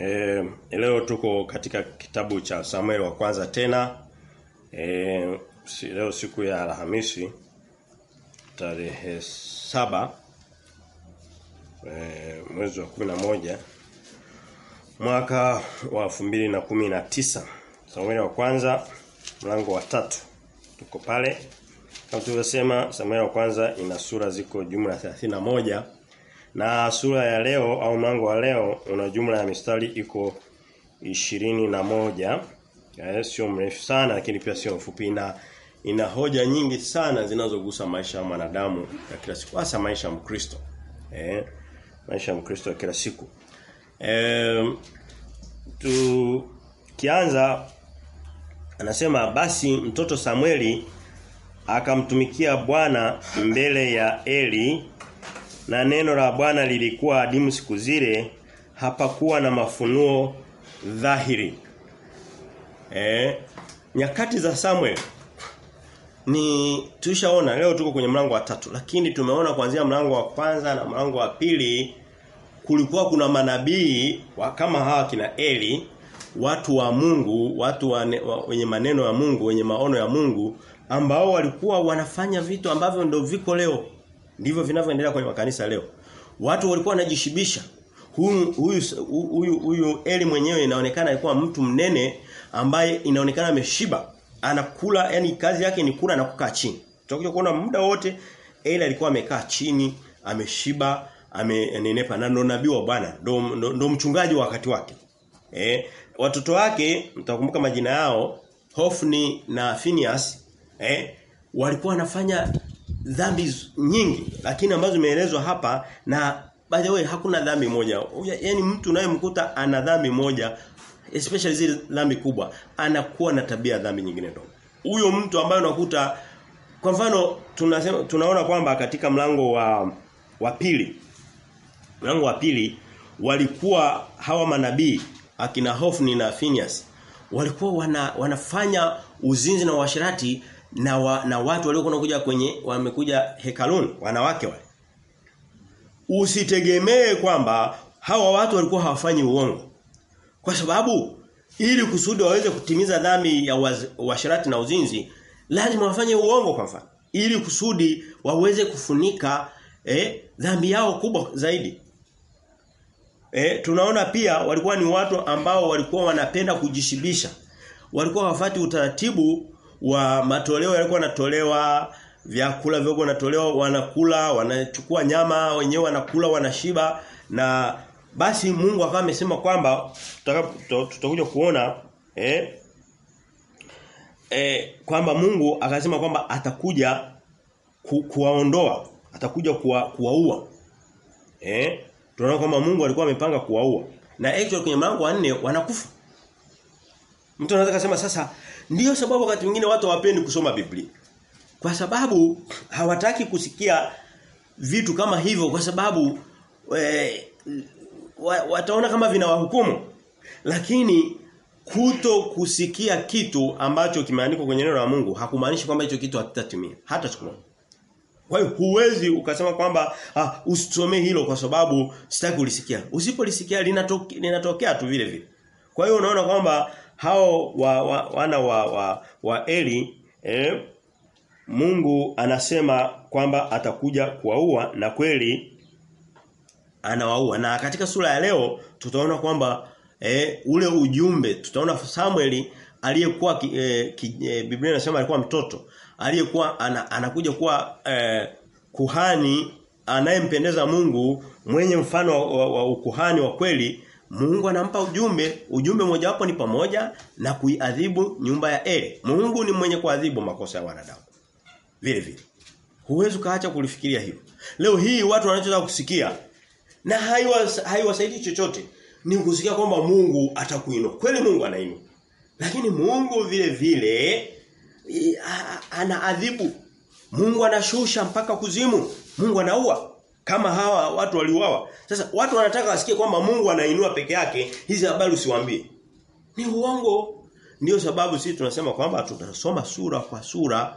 E, leo tuko katika kitabu cha Samuel wa kwanza tena. E, si, leo siku ya Alhamisi tarehe saba e, mwezi wa kumi moja mwaka wa na kumi na tisa. Samuel wa kwanza mlango wa tatu. Tuko pale. Kama tulivyosema Samuel wa kwanza ina sura ziko jumla 31 na sura ya leo au mlango wa leo una jumla ya mistari iko ishirini na moja eh, sio mrefu sana lakini pia sio mfupi na ina hoja nyingi sana zinazogusa maisha ya mwanadamu ya kila siku hasa maisha ya Mkristo. Eh, maisha ya Mkristo ya kila siku. Eh, tu kianza anasema basi mtoto Samueli akamtumikia Bwana mbele ya Eli na neno la Bwana lilikuwa adimu siku zile hapakuwa na mafunuo dhahiri. Eh, nyakati za Samuel ni tushaona leo tuko kwenye mlango wa tatu lakini tumeona kuanzia mlango wa kwanza na mlango wa pili kulikuwa kuna manabii kama hawa kina Eli watu wa Mungu watu wa, wa, wenye maneno ya Mungu wenye maono ya Mungu ambao walikuwa wanafanya vitu ambavyo ndio viko leo ndivyo vinavyoendelea kwenye makanisa leo. Watu walikuwa wanajishibisha. Huyu huyu huyu huyu Eli mwenyewe inaonekana alikuwa mtu mnene ambaye inaonekana ameshiba. Anakula yani kazi yake ni kula na kukaa chini. Tutakuja kuona muda wote Eli alikuwa amekaa chini ameshiba amenenepa na ndo nabii wa Bwana ndo, mchungaji wa wakati wake. Eh watoto wake mtakumbuka majina yao Hofni na Phineas eh walikuwa wanafanya dhambi nyingi lakini ambazo zimeelezwa hapa na by the way hakuna dhambi moja. Yani mtu unayemkuta ana dhambi moja especially zile dhambi kubwa anakuwa na tabia dhambi nyingine ndogo huyo mtu ambaye unakuta kwa mfano tunasema tunaona kwamba katika mlango wa wa pili mlango wa pili walikuwa hawa manabii akina Hofni na Phineas walikuwa wana, wanafanya uzinzi na uasherati na wa, na watu waliokuwa kuja kwenye wamekuja hekaluni wanawake wale. Usitegemee kwamba hawa watu walikuwa hawafanyi uongo. Kwa sababu ili kusudi waweze kutimiza dhambi ya uasherati na uzinzi lazima wafanye uongo kwa mfano. Ili kusudi waweze kufunika eh, dhambi yao kubwa zaidi. Eh, tunaona pia walikuwa ni watu ambao walikuwa wanapenda kujishibisha. Walikuwa wafati utaratibu wa matoleo yalikuwa yanatolewa vyakula vyogo natolewa wanakula wanachukua nyama wenyewe wanakula wanashiba. Na basi Mungu akawa amesema kwamba tutakuja kuona eh, eh kwamba Mungu akasema kwamba atakuja ku, kuwaondoa atakuja kuwa, kuwaua. Eh tunaona kwamba Mungu alikuwa amepanga kuwaua. Na actually kwenye mlango wa nne wanakufa. Mtu anaweza kusema sasa ndiyo sababu wakati mwingine watu hawapendi kusoma Biblia kwa sababu hawataki kusikia vitu kama hivyo kwa sababu e, wataona kama vinawahukumu lakini kuto kusikia kitu ambacho kimeandikwa kwenye neno la Mungu hakumaanishi kwamba hicho kitu hakitatimia hata moja kwa hiyo huwezi ukasema kwamba ah, usisomee hilo kwa sababu sitaki kulisikia. Usipolisikia linatokea, linatokea tu vile vile. Kwa hiyo unaona kwamba hao wa, wa, wana wa, wa, wa Eli eh, Mungu anasema kwamba atakuja kuwaua na kweli anawaua. Na katika sura ya leo tutaona kwamba eh, ule ujumbe tutaona Samueli aliyekuwa eh, eh, Biblia inasema alikuwa mtoto aliyekuwa ana, anakuja kuwa eh, kuhani anayempendeza Mungu mwenye mfano wa, wa, wa ukuhani wa kweli Mungu anampa ujumbe ujumbe mojawapo ni pamoja na kuiadhibu nyumba ya Eli. Mungu ni mwenye kuadhibu makosa ya wanadamu. Vile vile. Huwezi kaacha kulifikiria hilo. Leo hii watu wanachotaka kusikia na haiwasaidii haiwa chochote ni kusikia kwamba Mungu atakuinua. Kweli Mungu anainua. Lakini Mungu vile vile anaadhibu. Mungu anashusha mpaka kuzimu. Mungu anaua kama hawa watu waliuawa. Sasa watu wanataka wasikie kwamba Mungu anainua peke yake, hizi habari usiwaambie. Ni uongo. Ndiyo sababu sisi tunasema kwamba tutasoma sura kwa sura,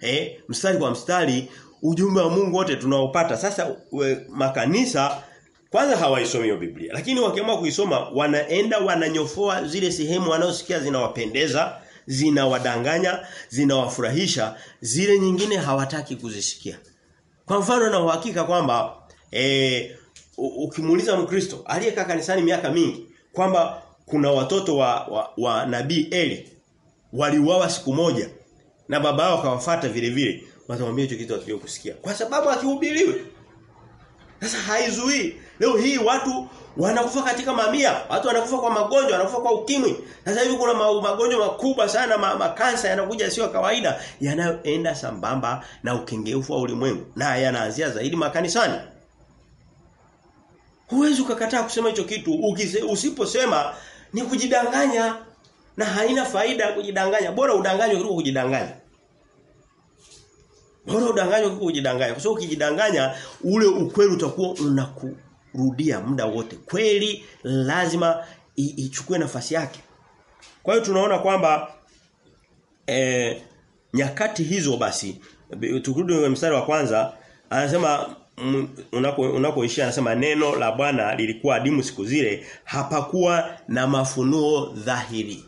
eh, mstari kwa mstari ujumbe wa Mungu wote tunaopata. Sasa we, makanisa kwanza hawaisomi hiyo Biblia lakini wakiamua kuisoma wanaenda wananyofoa zile sehemu wanaosikia zinawapendeza zinawadanganya zinawafurahisha zile nyingine hawataki kuzisikia kwa mfano na uhakika kwamba e, ukimuuliza Mkristo aliyekaa kanisani miaka mingi kwamba kuna watoto wa, wa, wa nabii Eli waliuawa siku moja na baba yao akawafuata vile vile watamwambia hicho kitu hatujawahi kusikia. Kwa sababu akihubiriwi sasa haizuii leo hii watu wanakufa katika mamia watu wanakufa kwa magonjwa wanakufa kwa ukimwi sasa hivi kuna magonjwa makubwa sana ma, makansa yanakuja sio kawaida yanayoenda sambamba na ukengeufu wa ulimwengu na yanaanzia zaidi makanisani Huwezi ukakataa kusema hicho kitu. Ukise, usiposema ni kujidanganya na haina faida kujidanganya. Bora udanganywe kuliko kujidanganya. Bora udanganywe kuliko kujidanganya. Kwa sababu ukijidanganya ule ukweli utakuwa unakurudia muda wote. Kweli lazima ichukue nafasi yake. Kwa hiyo tunaona kwamba e, nyakati hizo basi tukirudi mstari wa kwanza anasema unapoishia unako anasema neno la Bwana lilikuwa adimu siku zile hapakuwa na mafunuo dhahiri.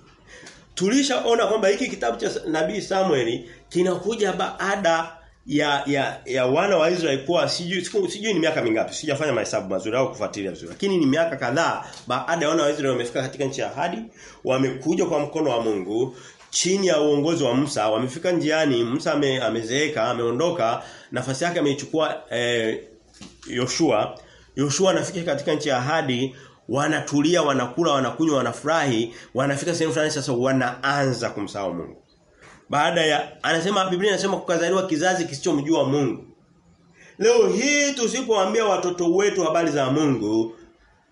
Tulishaona kwamba hiki kitabu cha Nabii Samueli kinakuja baada ya ya ya wana wa Israeli kuwa sijui sijui ni miaka mingapi sijafanya mahesabu mazuri au kufuatilia vizuri lakini ni miaka kadhaa baada ya wana wa Israeli wamefika katika nchi ya ahadi wamekuja kwa mkono wa Mungu chini ya uongozi wa Musa wamefika njiani Musa ame, amezeeka ameondoka nafasi yake ameichukua eh, Yoshua. Yoshua anafika katika nchi ya ahadi wanatulia wanakula wanakunywa wanafurahi wanafika sehemu fulani sasa wanaanza kumsahau Mungu baada ya anasema Biblia inasema kukazaliwa kizazi kisichomjua Mungu. Leo hii tusipowaambia watoto wetu habari za Mungu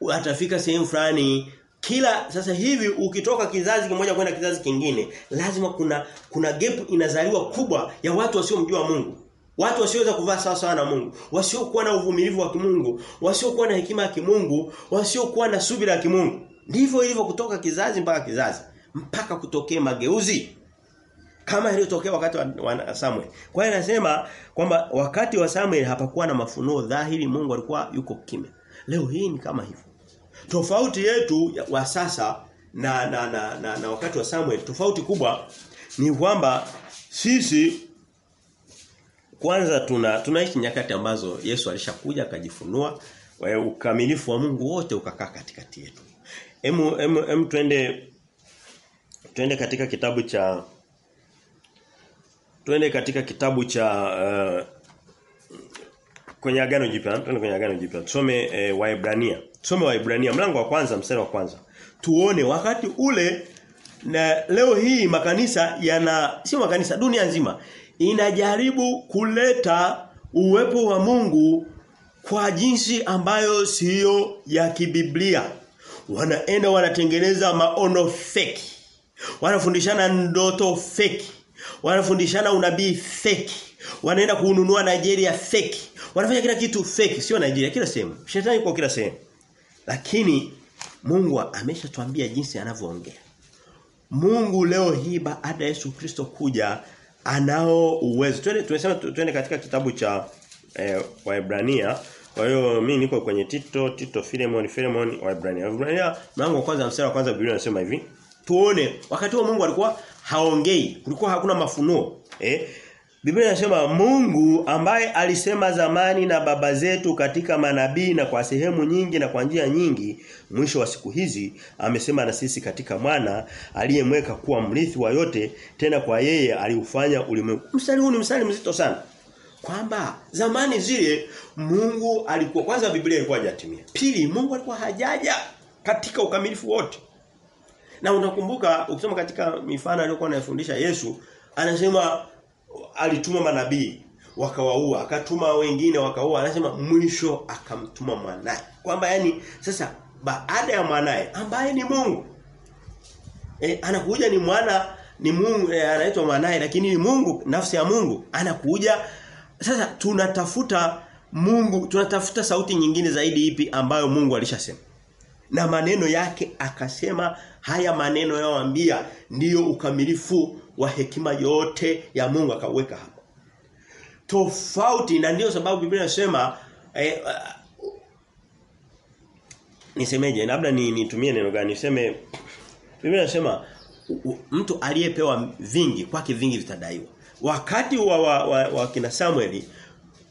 watafika sehemu fulani. Kila sasa hivi ukitoka kizazi kimoja kwenda kizazi kingine lazima kuna kuna gap inazaliwa kubwa ya watu wasiomjua Mungu. Watu wasioweza kuvaa sawa sawa na Mungu. Wasiokuwa na uvumilivu wa kimungu. Wasiokuwa na hekima ya kimungu. Wasiokuwa na subira ya kimungu. Ndivyo ilivyo kutoka kizazi mpaka kizazi mpaka kutokee mageuzi kama iliyotokea wakati wa, wa Samuel. Kwa hiyo anasema kwamba wakati wa Samuel hapakuwa na mafunuo dhahiri Mungu alikuwa yuko kimya. Leo hii ni kama hivyo. Tofauti yetu wa sasa na na, na na na wakati wa Samuel tofauti kubwa ni kwamba sisi kwanza tuna tunaishi nyakati ambazo Yesu alishakuja akajifunua ukamilifu wa Mungu wote ukakaa katikati yetu. Hem twende twende katika kitabu cha twende katika kitabu cha uh, kwenye agano jipya. Twende kwenye agano jipya. Tusome eh, Waebrania. Tusome Waebrania mlango wa kwanza mstari wa kwanza. Tuone wakati ule na leo hii makanisa yana sio makanisa dunia nzima inajaribu kuleta uwepo wa Mungu kwa jinsi ambayo siyo ya kibiblia. Wanaenda wanatengeneza maono feki. wanafundishana ndoto fake wanafundishana unabii fake. Wanaenda kununua Nigeria fake. Wanafanya kila kitu fake. Sio Nigeria kila sehemu. Shetani kwa kila sehemu. Lakini Mungu ameshatuambia jinsi anavyoongea. Mungu leo hii baada ya Yesu Kristo kuja anao uwezo. Twende tumesema twende katika kitabu cha eh, Waebrania. Kwa hiyo mimi niko kwenye Tito Tito Filemon Filemon Waebrania. Waebrania mlango wa kwanza mstari wa kwanza Biblia inasema hivi. Tuone wakati wa Mungu alikuwa haongei kulikuwa hakuna mafunuo eh Biblia inasema Mungu ambaye alisema zamani na baba zetu katika manabii na kwa sehemu nyingi na kwa njia nyingi mwisho wa siku hizi amesema na sisi katika mwana aliyemweka kuwa mrithi wa yote tena kwa yeye aliufanya ulimwengu. Mstari huu ni mstari mzito sana. Kwamba zamani zile Mungu alikuwa kwanza Biblia ilikuwa hajatimia. Pili Mungu alikuwa hajaja katika ukamilifu wote. Na unakumbuka ukisoma katika mifano aliyokuwa anayefundisha Yesu anasema alituma manabii wakawaua akatuma wengine wakaua anasema mwisho akamtuma mwanae kwamba yani sasa baada ya mwanae ambaye ni Mungu. E, anakuja ni mwana ni Mungu e, anaitwa mwanae lakini ni Mungu nafsi ya Mungu. Anakuja sasa tunatafuta Mungu tunatafuta sauti nyingine zaidi ipi ambayo Mungu alishasema. Na maneno yake akasema haya maneno yaoambia ndiyo ukamilifu wa hekima yote ya Mungu akaweka hapo. Tofauti na ndiyo sababu Biblia inasema eh, uh, nisemeje labda ni nitumie neno gani niseme Biblia inasema mtu aliyepewa vingi kwake vingi vitadaiwa. Wakati wa, wa, wa, wa kina Samueli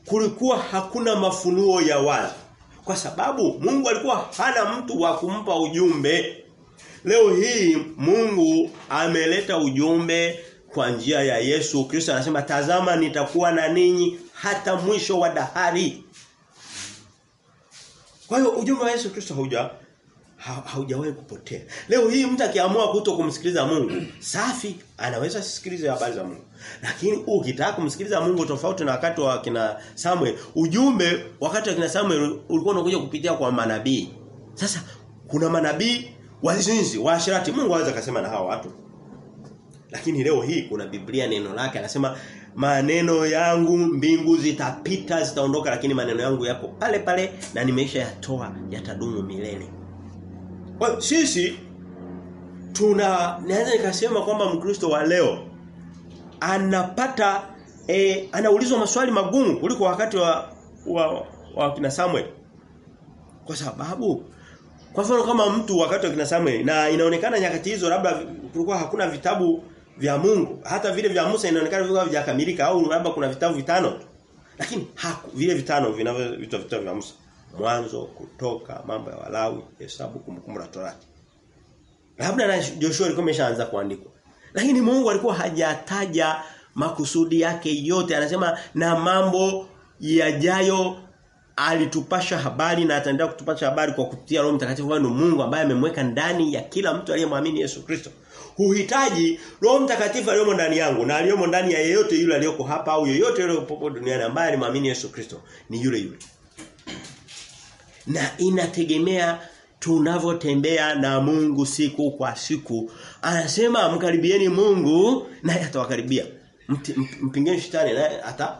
kulikuwa hakuna mafunuo ya wazi. Kwa sababu Mungu alikuwa hana mtu wa kumpa ujumbe. Leo hii Mungu ameleta ujumbe kwa njia ya Yesu Kristo anasema tazama nitakuwa na ninyi hata mwisho wa dahari. Kwa hiyo ujumbe wa Yesu Kristo hauja haujawahi kupotea. Leo hii mtu akiamua kuto kumsikiliza Mungu, safi, anaweza sikilize habari za Mungu. Lakini ukitaka kumsikiliza Mungu tofauti na wakati wa kina Samuel, ujumbe wakati wa kina Samuel ulikuwa unakuja kupitia kwa manabii. Sasa kuna manabii wazinzi, waashirati, Mungu anaweza kusema na hawa watu. Lakini leo hii kuna Biblia neno lake anasema maneno yangu mbingu zitapita zitaondoka lakini maneno yangu yapo pale pale na nimeisha yatoa yatadumu milele. Kwa sisi tuna naweza nikasema kwamba Mkristo wa leo anapata e, anaulizwa maswali magumu kuliko wakati wa wa, wa kina Samuel. Kwa sababu kwa mfano kama mtu wakati wa kina Samuel na inaonekana nyakati hizo labda kulikuwa hakuna vitabu vya Mungu. Hata vile vya Musa inaonekana vilikuwa havijakamilika au labda kuna vitabu vitano. Lakini haku vile vitano vinavyoitwa vitabu vya Musa. Mwanzo, kutoka, mambo ya Walawi, hesabu, kumbukumbu la Torati. Labda na Joshua alikuwa ameshaanza kuandikwa. Lakini Mungu alikuwa hajataja makusudi yake yote. Anasema na mambo yajayo alitupasha habari na ataendelea kutupasha habari kwa kupitia Roho Mtakatifu ambaye Mungu ambaye amemweka ndani ya kila mtu aliyemwamini Yesu Kristo. Huhitaji Roho Mtakatifu aliyomo ndani yangu na aliyomo ndani ya yeyote yule aliyoko hapa au yeyote yule popote duniani ambaye alimwamini Yesu Kristo ni yule yule. Na inategemea tunavyotembea na Mungu siku kwa siku. Anasema mkaribieni Mungu naye atawakaribia. Mpingeni shetani naye ata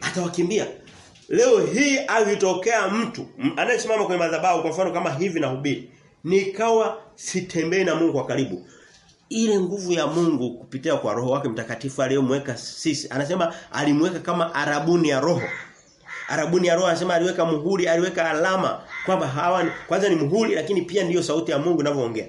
atawakimbia. Leo hii akitokea mtu anayesimama kwenye madhabahu kwa mfano kama hivi na hubiri nikawa sitembei na Mungu kwa karibu. Ile nguvu ya Mungu kupitia kwa roho wake mtakatifu aliyomweka sisi anasema alimweka kama arabuni ya roho. Arabuni ya roho anasema aliweka muhuri aliweka alama kwamba hawa kwanza ni muhuri lakini pia ndiyo sauti ya Mungu inavyoongea.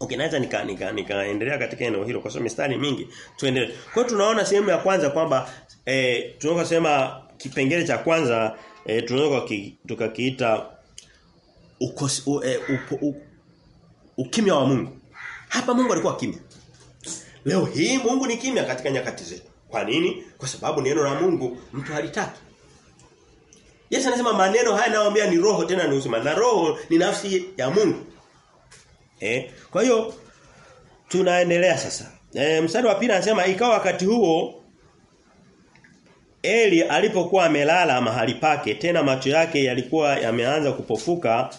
Okay naweza nika nikaendelea nika katika eneo hilo kwa sababu mistari mingi. Tuendelee. Kwa tunaona sehemu ya kwanza kwamba eh tunaweza kusema kipengele cha kwanza e, tunaweza ki, tukakiita u, e, u, u, ukimya wa Mungu. Hapa Mungu alikuwa kimya. Leo hii Mungu ni kimya katika nyakati zetu. Kwa nini? Kwa sababu neno la Mungu mtu halitaki. Yesu anasema maneno haya nawaambia ni roho tena ni uzima. Na roho ni nafsi ya Mungu. Eh? Kwa hiyo tunaendelea sasa. E, mstari wa pili anasema ikawa wakati huo Eli alipokuwa amelala mahali pake tena macho yake yalikuwa yameanza kupofuka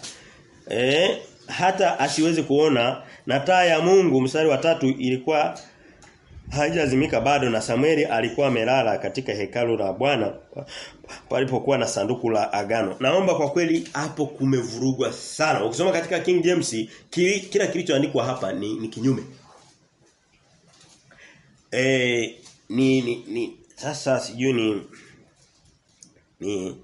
eh hata asiwezi kuona na taa ya Mungu mstari wa tatu ilikuwa haijazimika bado na Samueli alikuwa amelala katika hekalu la Bwana palipokuwa na sanduku la agano. Naomba kwa kweli hapo kumevurugwa sana. Ukisoma katika King James kili, kila kilichoandikwa hapa ni, ni kinyume. Eh ni, ni, ni sasa sijui ni ni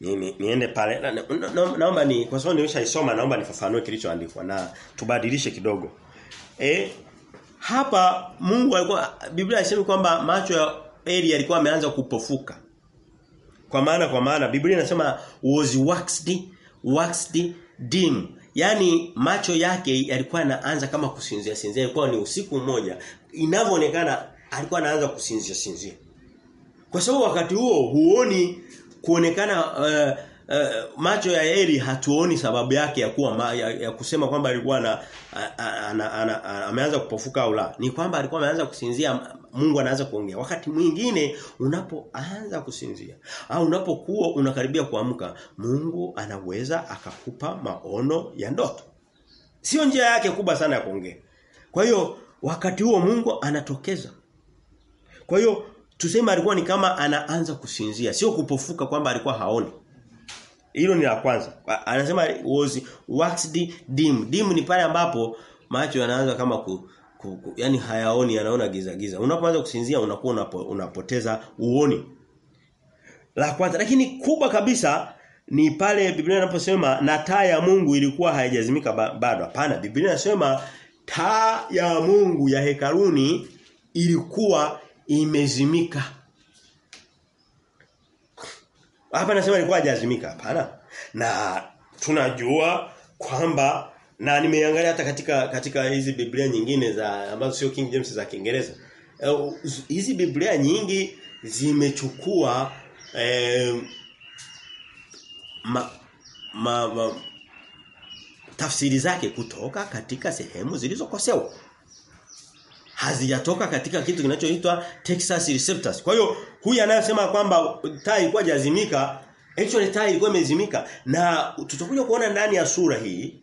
ni, ni pale na, na, na, naomba ni kwa sababu nimeshaisoma naomba nifafanue kilichoandikwa na tubadilishe kidogo. Eh hapa Mungu alikuwa Biblia inasema kwamba macho ya Eli yalikuwa ameanza kupofuka. Kwa maana kwa maana Biblia inasema was waxed waxed dim. Yaani macho yake yalikuwa yanaanza kama kusinzia sinzia. Ilikuwa ni usiku mmoja. Inavyoonekana alikuwa anaanza kusinzia sinzia. Kwa sababu wakati huo huoni kuonekana uh, uh, macho ya Eli hatuoni sababu yake ya kuwa ma, ya, ya kusema kwamba alikuwa na ameanza kupofuka au la. Ni kwamba alikuwa ameanza kusinzia Mungu anaanza kuongea. Wakati mwingine unapoanza kusinzia au unapokuwa unakaribia kuamka, Mungu anaweza akakupa maono ya ndoto. Sio njia yake kubwa sana ya kuongea. Kwa hiyo wakati huo Mungu anatokeza. Kwa hiyo tuseme alikuwa ni kama anaanza kusinzia, sio kupofuka kwamba alikuwa haoni. Hilo ni la kwanza. Anasema was waxed dim. Dim ni pale ambapo macho yanaanza kama ku, ku, ku yani hayaoni yanaona giza giza. Unapoanza kusinzia unakuwa unapo, unapoteza uoni. La kwanza lakini kubwa kabisa ni pale Biblia inaposema na taa ya Mungu ilikuwa haijazimika bado. Hapana, Biblia inasema taa ya Mungu ya hekaruni ilikuwa imezimika. Hapa nasema ilikuwa hajazimika hapana. Na tunajua kwamba na nimeangalia hata katika katika hizi Biblia nyingine za ambazo sio King James za Kiingereza. Hizi uh, Biblia nyingi zimechukua eh, ma, ma, ma, tafsiri zake kutoka katika sehemu zilizokosewa. Hazijatoka katika kitu kinachoitwa Texas Receptors. Kwa hiyo huyu anayesema kwamba taa ilikuwa jazimika, actually taa ilikuwa imezimika na tutakuja kuona ndani ya sura hii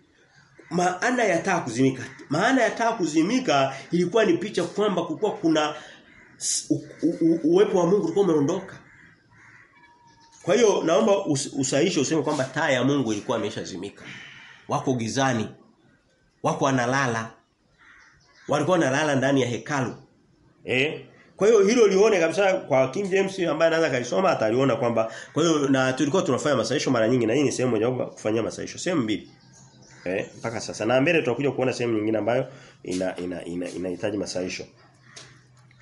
maana ya taa kuzimika. Maana ya taa kuzimika ilikuwa ni picha kwamba kulikuwa kuna uwepo wa Mungu ulikuwa umeondoka. Kwa hiyo naomba us, usahishe useme kwamba taa ya Mungu ilikuwa imeshazimika. Wako gizani. Wako wanalala. Walikuwa wanalala ndani ya hekalu. Eh? Kwa hiyo hilo lione kabisa kwa King James ambaye anaweza kalisoma ataliona kwamba kwa hiyo na tulikuwa tunafanya masaisho mara nyingi na hii ni sehemu moja ya kufanyia masahisho. Sehemu mbili. Eh, mpaka sasa. Na mbele tutakuja kuona sehemu nyingine ambayo ina ina ina, ina masahisho.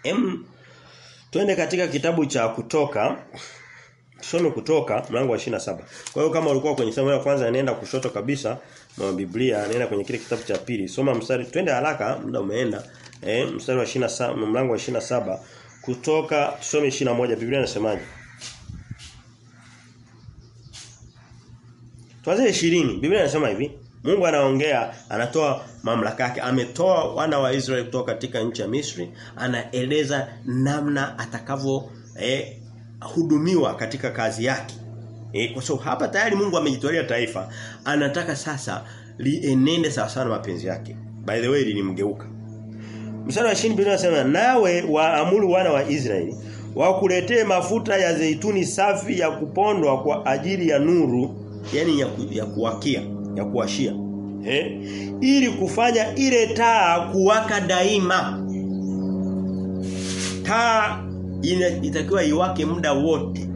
Em twende katika kitabu cha kutoka tusome kutoka mlango wa 27. Kwa hiyo kama ulikuwa kwenye sehemu ya kwanza nenda kushoto kabisa mwa Biblia, anaenda kwenye kile kitabu cha pili. Soma mstari, twende haraka, muda umeenda. Eh, mstari wa 27, mlango wa 27 kutoka tusome 21. Biblia inasemaje? Tuanze 20. Biblia inasema hivi. Mungu anaongea, anatoa mamlaka yake. Ametoa wana wa Israeli kutoka katika nchi ya Misri, anaeleza namna atakavyo eh, hudumiwa katika kazi yake. Eh, kwa sababu hapa tayari Mungu amejitolea taifa, anataka sasa lienende sawa sawa na mapenzi yake. By the way lilimgeuka. Mstari wa 20 Biblia inasema nawe waamuru wana wa Israeli wakuletee mafuta ya zeituni safi ya kupondwa kwa ajili ya nuru, yani ya, ku, ya kuwakia ya kuwashia. Eh? Ili kufanya ile taa kuwaka daima. Taa inatakiwa iwake muda wote.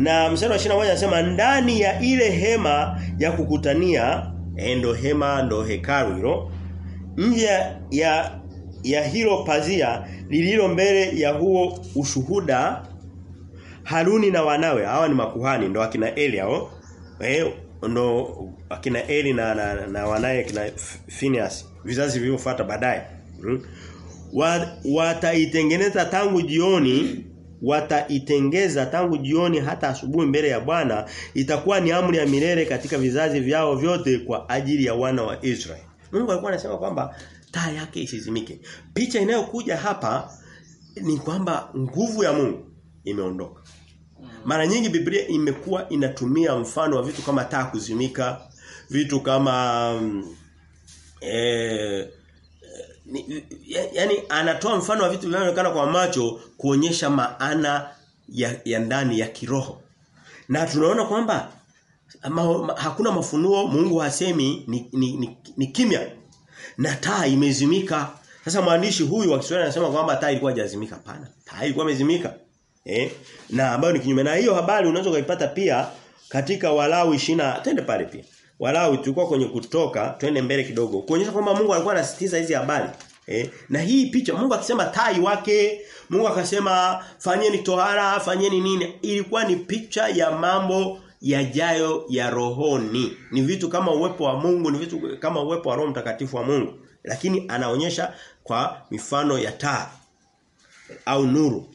Na mstari wa 21 anasema ndani ya ile hema ya kukutania ndo hema ndo hekalu hilo nje ya ya hilo pazia lililo mbele ya huo ushuhuda Haruni na wanawe hawa ni makuhani ndo akina Eli hao eh ndo akina Eli na, na, na wanaye kina Phineas vizazi vilivyofuata baadaye hmm? wataitengeneza tangu jioni wataitengeza tangu jioni hata asubuhi mbele ya Bwana itakuwa ni amri ya milele katika vizazi vyao vyote kwa ajili ya wana wa Israeli. Mungu alikuwa anasema kwamba taa yake isizimike. Picha inayokuja hapa ni kwamba nguvu ya Mungu imeondoka. Mara nyingi Biblia imekuwa inatumia mfano wa vitu kama taa kuzimika, vitu kama um, eh ni, yani anatoa mfano wa vitu vinavyoonekana kwa macho kuonyesha maana ya, ya ndani ya kiroho. Na tunaona kwamba ma, ma, hakuna mafunuo Mungu hasemi ni, ni, ni, ni kimya. Na taa imezimika. Sasa mwandishi huyu wa Kiswahili anasema kwamba taa ilikuwa hajazimika pana. Taa ilikuwa imezimika. Eh? Na ambayo ni kinyume na hiyo habari unaweza kuipata pia katika Walawi 20 twende pale pia. Walawi tulikuwa kwenye kutoka twende mbele kidogo. Kuonyesha kwamba Mungu alikuwa anasisitiza hizi habari. Eh? Na hii picha Mungu akisema tai wake, Mungu akasema fanyeni tohara, fanyeni nini? Ilikuwa ni picha ya mambo yajayo ya rohoni. Ni vitu kama uwepo wa Mungu, ni vitu kama uwepo wa Roho Mtakatifu wa Mungu. Lakini anaonyesha kwa mifano ya taa au nuru.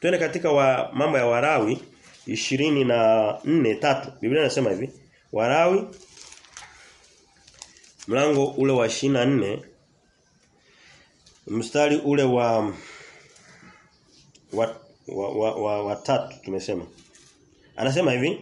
Twende katika wa mambo ya Warawi 24 tatu. Biblia inasema hivi. Warawi mlango ule wa 24 mstari ule wa wa wa, wa, wa, wa tatu tumesema. Anasema hivi.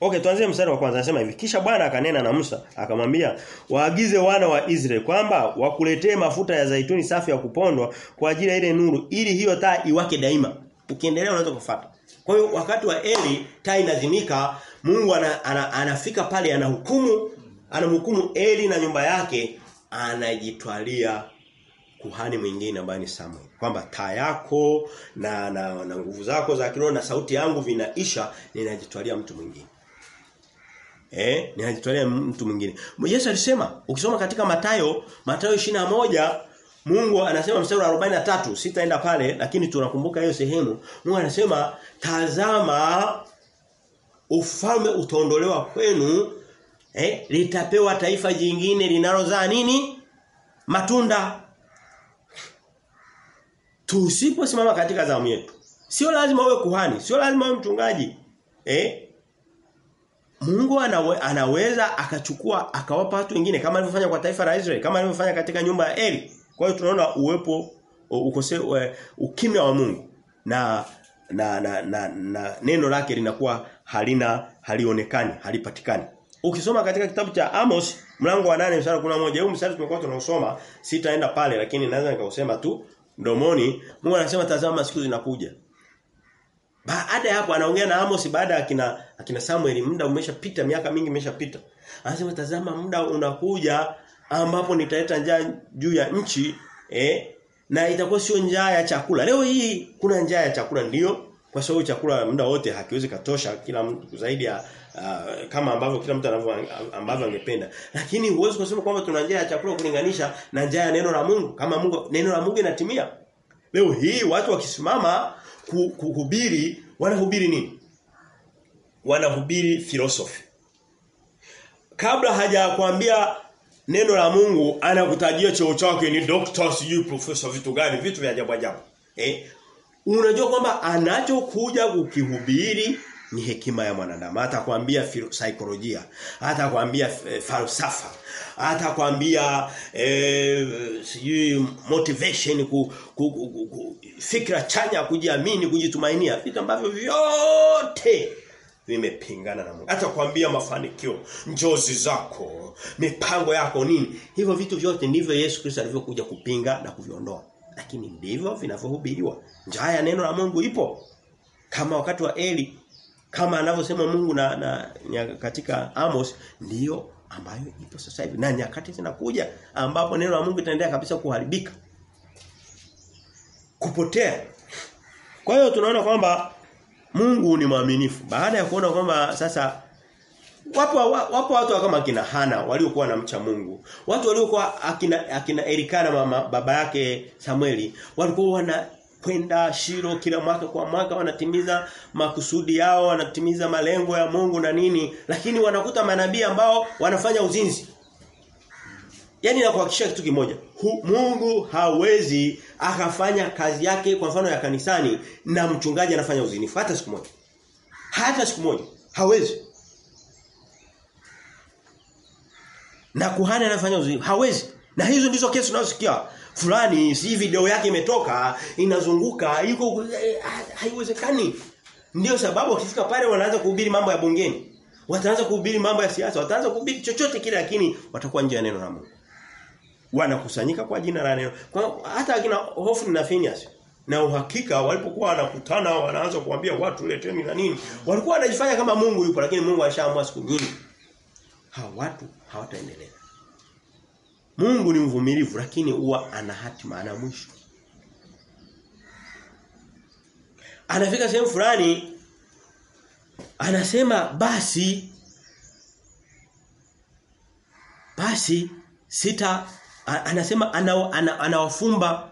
Okay, tuanzie mstari wa kwanza. Anasema hivi, kisha Bwana akanena na Musa, akamwambia, "Waagize wana wa Israeli kwamba wakuletee mafuta ya zaituni safi ya kupondwa kwa ajili ya ile nuru, ili hiyo taa iwake daima." Ukiendelea unaweza kufuata. Kwa hiyo wakati wa Eli taa inazimika, Mungu ana, ana, anafika pale anahukumu, anamhukumu Eli na nyumba yake, anajitwalia kuhani mwingine ambaye ni Samuel. Kwamba taa yako na na, na nguvu zako za kiroho na sauti yangu vinaisha ninajitwalia mtu mwingine. Eh, ninajitwalia mtu mwingine. Yesu alisema ukisoma katika Matayo, Matayo moja Mungu anasema mstari wa 43, sitaenda pale lakini tunakumbuka hiyo sehemu. Mungu anasema tazama ufalme utaondolewa kwenu eh litapewa taifa jingine linalozaa nini? Matunda. Tusiposimama katika zamu yetu. Sio lazima uwe kuhani, sio lazima uwe mchungaji. Eh? Mungu anawe, anaweza akachukua akawapa watu wengine kama alivyofanya kwa taifa la Israeli, kama alivyofanya katika nyumba ya Eli. Kwa hiyo tunaona uwepo ukose ukimya wa Mungu na na, na na na neno lake linakuwa halina halionekani, halipatikani. Ukisoma katika kitabu cha Amos mlango wa 8 mstari wa 11, huu mstari tumekuwa tunausoma, sitaenda pale lakini naweza nikausema tu mdomoni. Mungu anasema tazama siku zinakuja. Baada ya hapo anaongea na Amos baada ya akina akina Samuel muda umeshapita miaka mingi imeshapita. Anasema tazama muda unakuja ambapo nitaleta njaa juu ya nchi eh na itakuwa sio njaa ya chakula. Leo hii kuna njaa ya chakula ndio kwa sababu chakula muda wote hakiwezi katosha kila mtu zaidi ya uh, kama ambavyo kila mtu anavyo ambavyo angependa. Lakini huwezi kusema kwamba tuna njaa ya chakula kulinganisha na njaa ya neno la Mungu. Kama Mungu neno la Mungu inatimia. Leo hii watu wakisimama kuhubiri wanahubiri nini? Wanahubiri philosophy. Kabla hajakwambia neno la Mungu anakutajia cheo chake ni doctor sijui professor vitu gani vitu vya ajabu ajabu. Eh? Unajua kwamba anachokuja kukihubiri ni hekima ya mwanadamu. Atakwambia saikolojia, hata kuambia e, falsafa, atakwambia e, sijui motivation ku, ku, ku, ku, ku, fikra chanya kujiamini, kujitumainia, vitu ambavyo vyote vimepingana na Mungu. Atakwambia mafanikio, njozi zako, mipango yako nini. Hivyo vitu vyote ndivyo Yesu Kristo alivyokuja kupinga na kuviondoa. Lakini ndivyo vinavyohubiriwa. Njaa ya neno la Mungu ipo. Kama wakati wa Eli kama anavyosema Mungu na, na, nya, katika Amos ndiyo ambayo ipo sasa hivi. Na nyakati zinakuja ambapo neno la Mungu litaendelea kabisa kuharibika kupotea. Kwa hiyo tunaona kwamba Mungu ni mwaminifu. Baada ya kuona kwamba sasa wapo wapo watu kama kina Hana waliokuwa na mcha Mungu. Watu waliokuwa akina akina Elikana mama baba yake Samueli walikuwa wana kwenda Shiro kila mwaka kwa mwaka wanatimiza makusudi yao wanatimiza malengo ya Mungu na nini lakini wanakuta manabii ambao wanafanya uzinzi. Yaani nakuhakikishia kitu kimoja. Hu, Mungu hawezi akafanya kazi yake kwa mfano ya kanisani na mchungaji anafanya uzinifu hata siku moja. Hata siku moja. Hawezi. Na kuhani anafanya uzinifu hawezi. Na hizo ndizo kesi tunazosikia fulani si video yake imetoka inazunguka yuko haiwezekani. Ndio sababu wakifika pale wanaanza kuhubiri mambo ya bungeni. Wataanza kuhubiri mambo ya siasa wataanza kuhubiri chochote kile lakini watakuwa nje ya neno la Mungu. Wanakusanyika kwa jina la neno. Kwa hata akina hofu na Phineas na uhakika walipokuwa wanakutana wanaanza kuambia watu leteni na nini. Walikuwa wanajifanya kama Mungu yupo lakini Mungu alishaamua siku nyingi hawa watu hawataendelea Mungu ni mvumilivu lakini huwa ana hatima ana mwisho. Anafika sehemu fulani anasema basi basi sita anasema anawafumba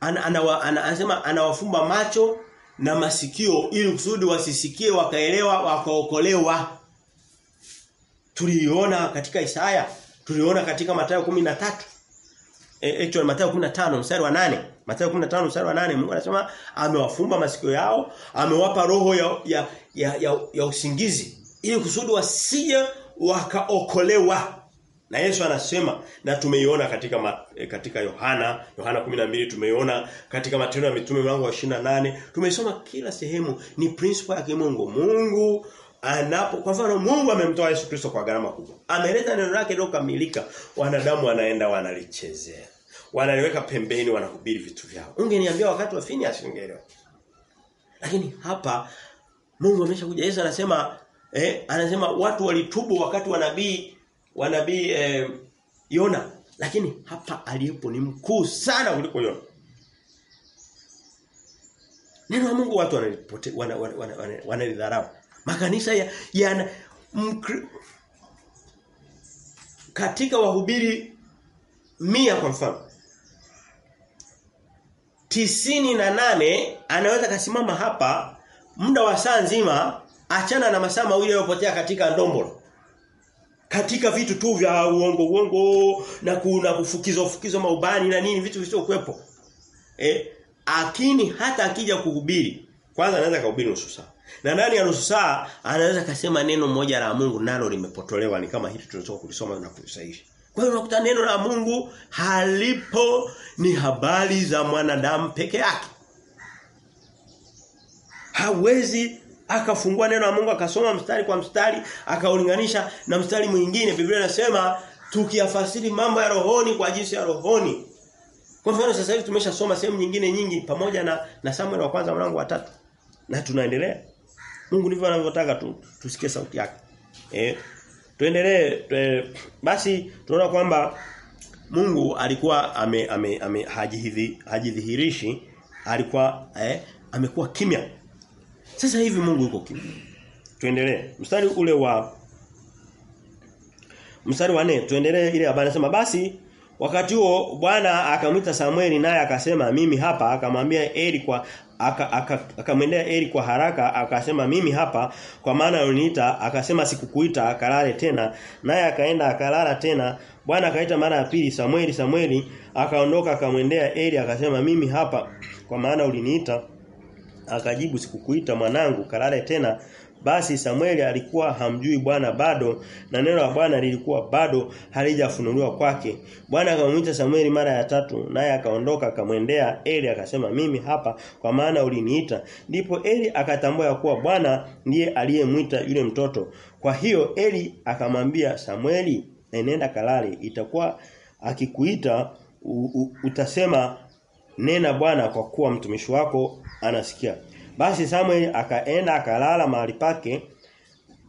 ana, ana, ana, ana, anasema anawafumba macho na masikio ili kusudi wasisikie wakaelewa wakaokolewa tuliona katika Isaya tuliona katika Mathayo 13 eh actually Mathayo 15 mstari wa 8 Mathayo 15 mstari wa 8 Mungu anasema amewafumba masikio yao amewapa roho ya ya ya, ya, ya usingizi ili kusudi wasije wakaokolewa. Na Yesu anasema na tumeiona katika ma, katika Yohana Yohana 12 tumeiona katika Matendo ya Mitume mlango wa 28 Tumesoma kila sehemu ni principle ya kimungu Mungu anapo kwa mfano Mungu amemtoa Yesu Kristo kwa gharama kubwa. Ameleta neno lake kamilika Wanadamu wanaenda wanalichezea. Wanaliweka pembeni wanahubiri vitu vyao. Ungeniambia wakati wa Phineas ungeelewa. Lakini hapa Mungu ameshakuja Yesu anasema eh anasema watu walitubu wakati wa nabii wa nabii eh, Yona. Lakini hapa aliyepo ni mkuu sana kuliko Yona. Neno la Mungu watu wanalidharau. Wana, wana, wana, wana Makanisa ya yana mkri, katika wahubiri mia kwa mfano. Tisini na nane anaweza kasimama hapa muda wa saa nzima achana na masaa mawili yaliyopotea katika ndombolo. Katika vitu tu vya uongo uongo na kuna kufukizo fukizo maubani na nini vitu visivyokuepo eh akini hata akija kuhubiri kwanza anaweza kuhubiri nusu saa na ndani ya nusu saa anaweza kasema neno moja la Mungu nalo limepotolewa ni kama hili tunatoka kulisoma na kulisahihisha kwa hiyo unakuta neno la Mungu halipo ni habari za mwanadamu peke yake. Hawezi akafungua neno la Mungu akasoma mstari kwa mstari akaulinganisha na mstari mwingine. Biblia inasema tukiyafasiri mambo ya rohoni kwa jinsi ya rohoni. Kwa mfano sasa hivi tumeshasoma sehemu nyingine nyingi pamoja na na Samuel wa kwanza mlango wa tatu. Na tunaendelea. Mungu ndivyo anavyotaka tu tusikie sauti yake. Eh tuendelee tue, basi tunaona kwamba Mungu alikuwa ame, ame, ame hajidhi, hajidhihirishi alikuwa eh, amekuwa kimya sasa hivi Mungu yuko kimya tuendelee mstari ule wa mstari wa 4 tuendelee ile habari anasema basi wakati huo Bwana akamwita Samueli naye akasema mimi hapa akamwambia Eli kwa akamwendea aka, aka Eli kwa haraka akasema mimi hapa kwa maana uniita akasema sikukuita akalale tena. Naye akaenda akalala tena. Bwana akaita mara ya pili Samueli Samueli. Akaondoka akamwendea Eli akasema mimi hapa kwa maana uliniita akajibu sikukuita mwanangu kalale tena basi Samueli alikuwa hamjui Bwana bado na neno la Bwana lilikuwa bado halijafunuliwa kwake. Bwana akamwita Samueli mara ya tatu naye akaondoka akamwendea Eli akasema mimi hapa kwa maana uliniita. Ndipo Eli akatambua ya kuwa Bwana ndiye aliyemwita yule mtoto. Kwa hiyo Eli akamwambia Samueli nenda kalale itakuwa akikuita utasema nena Bwana kwa kuwa mtumishi wako anasikia. Basi Samuel akaenda akalala mahali pake.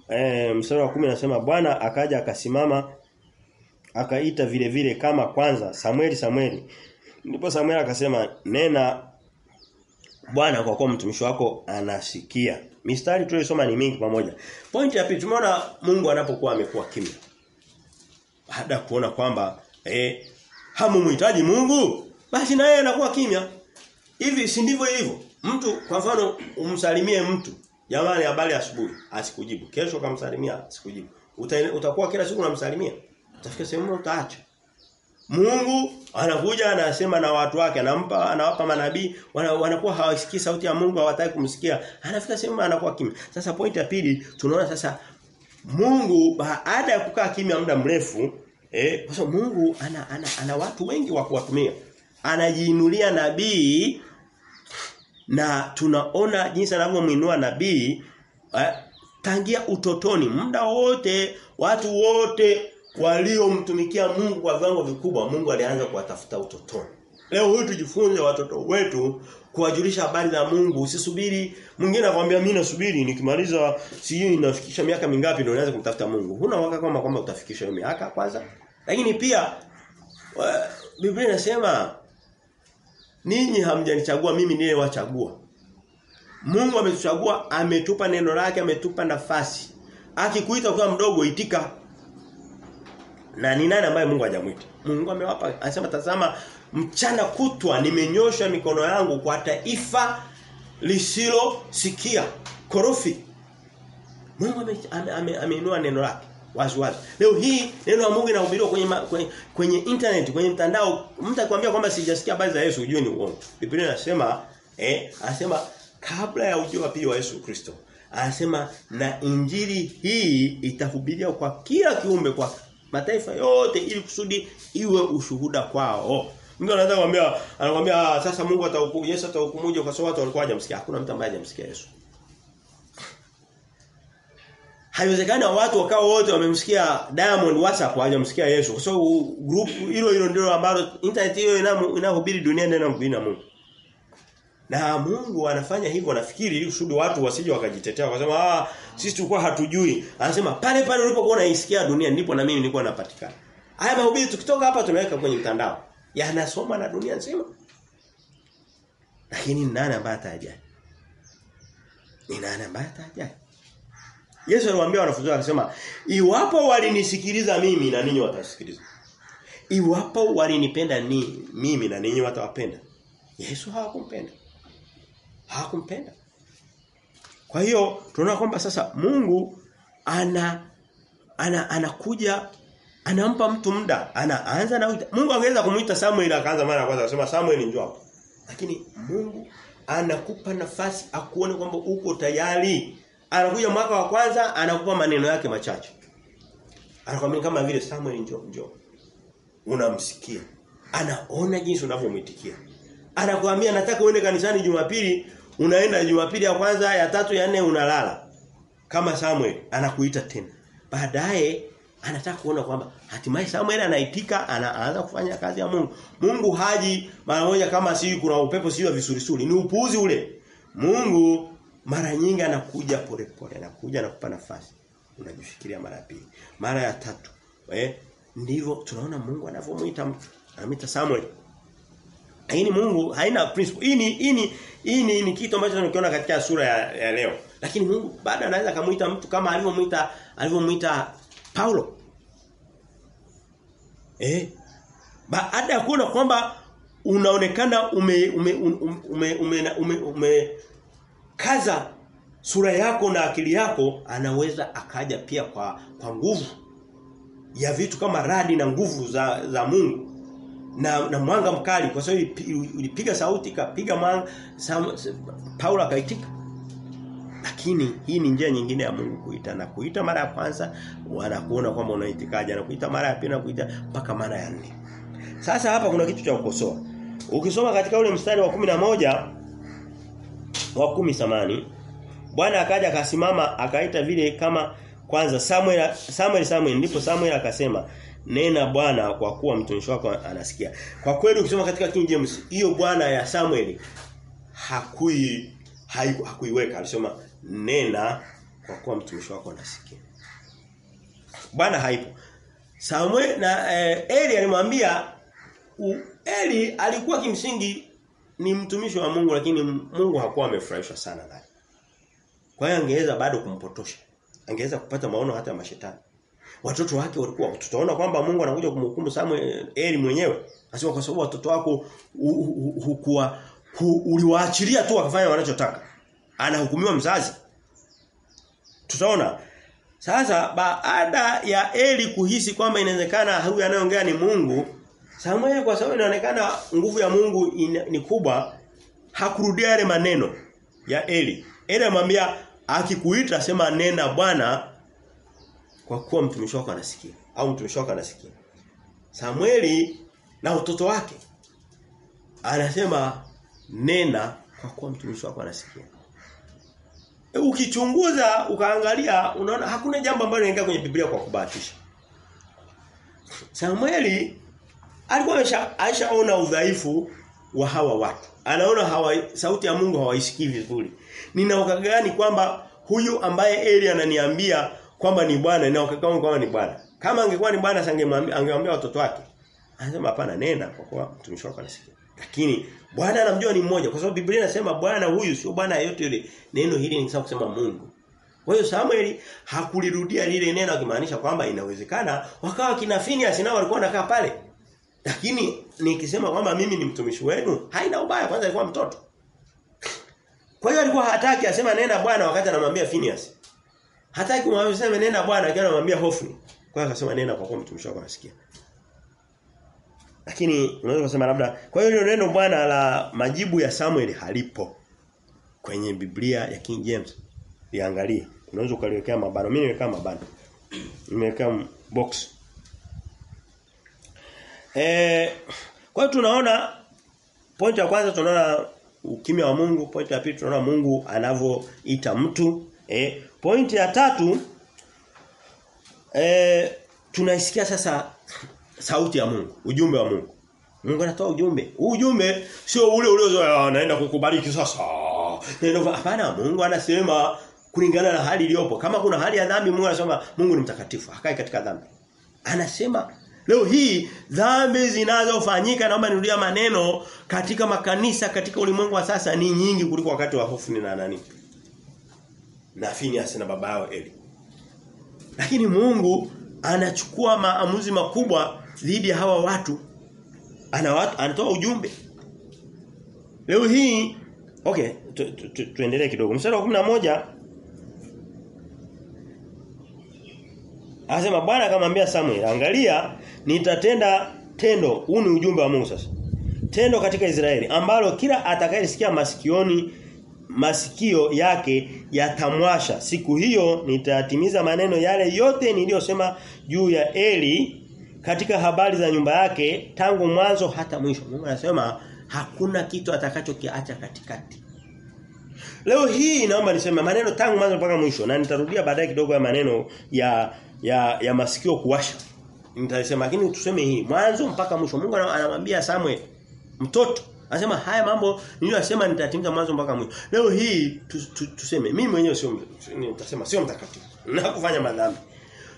E, mstari wa 10 nasema Bwana akaja akasimama akaita vile vile kama kwanza Samueli Samueli. Ndipo Samuel akasema nena Bwana kwa kuwa mtumishi wako anasikia. Mistari tuliyosoma ni mingi pamoja. Point ya pili tumeona Mungu anapokuwa amekuwa kimya. Baada kuona kwamba eh hamumhitaji Mungu basi na yeye anakuwa kimya. Hivi si ndivyo ilivyo? Mtu kwa mfano umsalimie mtu, jamani habari asubuhi, asikujibu. Kesho kamsalimia, asikujibu. Uta, utakuwa kila siku unamsalimia. Utafika sehemu utaacha. Mungu anakuja anasema na watu wake, anampa anawapa manabii, wana, wanakuwa hawasikii sauti ya Mungu, hawataki kumsikia. Anafika sehemu anakuwa kimya. Sasa point ya pili tunaona sasa Mungu baada ya kukaa kimya muda mrefu, eh kwa sababu Mungu ana, ana, ana watu wengi wa kuwatumia. Anajiinulia nabii na tunaona jinsi anavyomuinua nabii eh, tangia utotoni muda wote watu wote waliomtumikia Mungu kwa viwango vikubwa Mungu alianza kuwatafuta utotoni. Leo huyu tujifunze watoto wetu kuwajulisha habari za Mungu. Usisubiri mwingine anakuambia mimi nasubiri nikimaliza sijui nafikisha miaka mingapi ndio naanza kumtafuta Mungu. Huna waka kama kwamba utafikisha hiyo miaka kwanza. Lakini pia wa, Biblia inasema Ninyi hamjanichagua mimi ndiye wachagua. Mungu ametuchagua, ametupa neno lake, ametupa nafasi. Akikuita kwa mdogo itika. Na ni nani ambaye Mungu hajamuita? Mungu amewapa anasema tazama mchana kutwa nimenyosha mikono yangu kwa taifa lisilo sikia korofi. Mungu ameinua ame, ame, ame neno lake wazi wazi. Leo hii neno la Mungu linahubiriwa kwenye, kwenye kwenye internet, kwenye mtandao. Mtu akwambia kwamba sijasikia habari za Yesu, ujue ni uongo. Biblia inasema eh anasema kabla ya ujio wa pili wa Yesu Kristo, anasema na injili hii itahubiriwa kwa kila kiumbe kwa mataifa yote ili kusudi iwe ushuhuda kwao. Mtu anaweza kumwambia anakuambia sasa Mungu atahukumu Yesu atahukumuje kwa sababu watu walikuwa hajamsikia. Hakuna mtu ambaye hajamsikia Yesu. Haiwezekani watu wakao wote wamemsikia Diamond WhatsApp hawajamsikia Yesu. Kwa sababu so, group hilo hilo ndilo ambalo internet hiyo inahubiri dunia ndio inahubiri na Mungu. Na Mungu anafanya hivyo nafikiri ili kusudi watu wasije wakajitetea wakasema ah sisi tulikuwa hatujui. Anasema pale pale ulipokuwa unaisikia dunia ndipo na mimi nilikuwa napatikana. Haya mahubiri tukitoka hapa tumeweka kwenye mtandao. Yanasoma na dunia nzima. Lakini ni nani ambaye atajali? Ni nani ambaye atajali? Yesu aliwaambia wanafunzi wake akasema, "Iwapo walinisikiliza mimi na ninyi watasikiliza." Iwapo walinipenda ni mimi na ninyi watawapenda. Yesu hawakumpenda. Hawakumpenda. Kwa hiyo tunaona kwamba sasa Mungu ana ana anakuja anampa mtu muda, anaanza na uita. Mungu angeweza kumuita Samuel akaanza mara ya kwanza akasema Samuel njoo hapo. Lakini Mungu anakupa nafasi akuone kwamba uko tayari. Anakuja mwaka wa kwanza anakupa maneno yake machache. Anakuambia kama vile Samuel njoo njoo. Unamsikia. Anaona jinsi unavyomwitikia. Anakuambia nataka uende kanisani Jumapili, unaenda Jumapili ya kwanza, ya tatu, ya nne unalala. Kama Samuel anakuita tena. Baadaye anataka kuona kwamba hatimaye Samuel anaitika anaanza kufanya kazi ya Mungu. Mungu haji mara moja kama si kuna upepo sio visurisuri, ni upuuzi ule. Mungu mara nyingi anakuja polepole, anakuja anakupa nafasi. Unajifikiria mara pili, mara ya tatu. Eh? Ndivyo tunaona Mungu anavyomuita mtu. Anamuita Samuel. Lakini Mungu haina principle. Hii ni hii ni hii ni, kitu ambacho tunakiona katika sura ya, ya leo. Lakini Mungu bado anaweza kumuita mtu kama alivyomuita alivyomuita Paulo. Eh? Baada ya kuona kwamba unaonekana ume ume ume ume ume, ume, ume kaza sura yako na akili yako anaweza akaja pia kwa kwa nguvu ya vitu kama radi na nguvu za za Mungu na na mwanga mkali. Kwa sababu ulipiga sauti kapiga mwanga Paulo akaitika. Lakini hii ni njia nyingine ya Mungu kuita na kuita mara ya kwanza wanakuona kwamba unaitikaje na kuita mara ya pili na kuita mpaka mara ya nne. Sasa hapa kuna kitu cha kukosoa. Ukisoma katika ule mstari wa moja wa kumi samani Bwana akaja akasimama akaita vile kama kwanza Samuel Samuel Samuel ndipo Samuel akasema nena Bwana kwa kuwa mtumishi wako anasikia. Kwa kweli ukisoma katika King James hiyo Bwana ya Samuel hakui hakuiweka alisema nena kwa kuwa mtumishi wako anasikia. Bwana haipo. Samuel na eh, Eli alimwambia Eli alikuwa kimsingi ni mtumishi wa Mungu lakini Mungu hakuwa amefurahishwa sana naye. Kwa hiyo angeweza bado kumpotosha. Angeweza kupata maono hata ya mashetani. Watoto wake walikuwa tutaona kwamba Mungu anakuja kumhukumu Samuel Eli mwenyewe. Asema kwa sababu watoto wako hukuwa uliwaachilia tu wakafanya wanachotaka. Anahukumiwa mzazi. Tutaona sasa baada ya Eli kuhisi kwamba inawezekana huyu anayeongea ni Mungu, Samuel kwa sababu inaonekana nguvu ya Mungu in, ni kubwa hakurudia yale maneno ya Eli. Eli amwambia akikuita sema nena Bwana kwa kuwa mtumishi wako anasikia au mtumishi wako anasikia. Samueli na utoto wake anasema nena kwa kuwa mtumishi wako anasikia. E, ukichunguza ukaangalia unaona hakuna jambo ambalo linaingia kwenye Biblia kwa kubahatisha. Samueli alikuwa amesha aishaona udhaifu wa hawa watu. Anaona hawa sauti ya Mungu hawaisikii vizuri. Nina wakati gani kwamba huyu ambaye Eli ananiambia kwamba ni Bwana na uhakika kwamba ni Bwana. Kama angekuwa ni Bwana sangemwambia angemwambia watoto wake. Anasema hapana nena kwa kuwa mtumishi wako anasikia. Lakini Bwana anamjua ni mmoja kwa sababu Biblia inasema Bwana huyu sio Bwana yeyote yule. Neno hili ni sawa kusema Mungu. Kwa hiyo Samuel hakulirudia lile neno akimaanisha kwamba inawezekana wakawa kina Phineas nao walikuwa wanakaa pale. Lakini nikisema kwamba mimi ni mtumishi wenu haina ubaya kwanza alikuwa mtoto. Kwa hiyo alikuwa hataki asema nena Bwana wakati anamwambia Phineas. Hataki kumwambia nena Bwana akiwa anamwambia Hofni. Kwa hiyo akasema nena kwa kuwa mtumishi wako anasikia. Lakini unaweza kusema labda kwa hiyo neno Bwana la majibu ya Samuel halipo kwenye Biblia ya King James. Liangalie. Unaweza ukaliwekea mabano. Mimi nimeweka mabano. Nimeweka box. Eh kwa hiyo tunaona point ya kwanza tunaona ukimya wa Mungu, point ya pili tunaona Mungu anavyoita mtu. Eh point ya tatu eh tunaisikia sasa sauti ya Mungu, ujumbe wa Mungu. Mungu anatoa ujumbe. Huu ujumbe sio ule ule anaenda kukubariki sasa. Neno hapana, Mungu anasema kulingana na hali iliyopo. Kama kuna hali ya dhambi Mungu anasema Mungu ni mtakatifu, hakai katika dhambi. Anasema Leo hii dhambi zinazofanyika naomba nirudia maneno katika makanisa katika ulimwengu wa sasa ni nyingi kuliko wakati wa hofu na nani. Na Phineas na baba yao Eli. Lakini Mungu anachukua maamuzi makubwa dhidi ya hawa watu. Ana watu anatoa ujumbe. Leo hii okay tu, tu, tu, tuendelee kidogo. Mstari wa 11 Anasema Bwana akamwambia Samuel, angalia nitatenda tendo, huu ni ujumbe wa Mungu sasa. Tendo katika Israeli ambalo kila atakayesikia masikioni masikio yake yatamwasha. Siku hiyo nitatimiza maneno yale yote niliyosema juu ya Eli katika habari za nyumba yake tangu mwanzo hata mwisho. Mungu anasema hakuna kitu atakachokiacha katikati. Leo hii naomba niseme maneno tangu mwanzo mpaka mwisho na nitarudia baadaye kidogo ya maneno ya ya ya masikio kuwasha. Nitasema lakini tuseme hii mwanzo mpaka mwisho. Mungu anamwambia Samuel mtoto anasema haya mambo niliyosema nitatimiza mwanzo mpaka mwisho. Leo hii tu, tu, tuseme mimi mwenyewe sio nitasema sio mtakatifu. Na kufanya madhambi.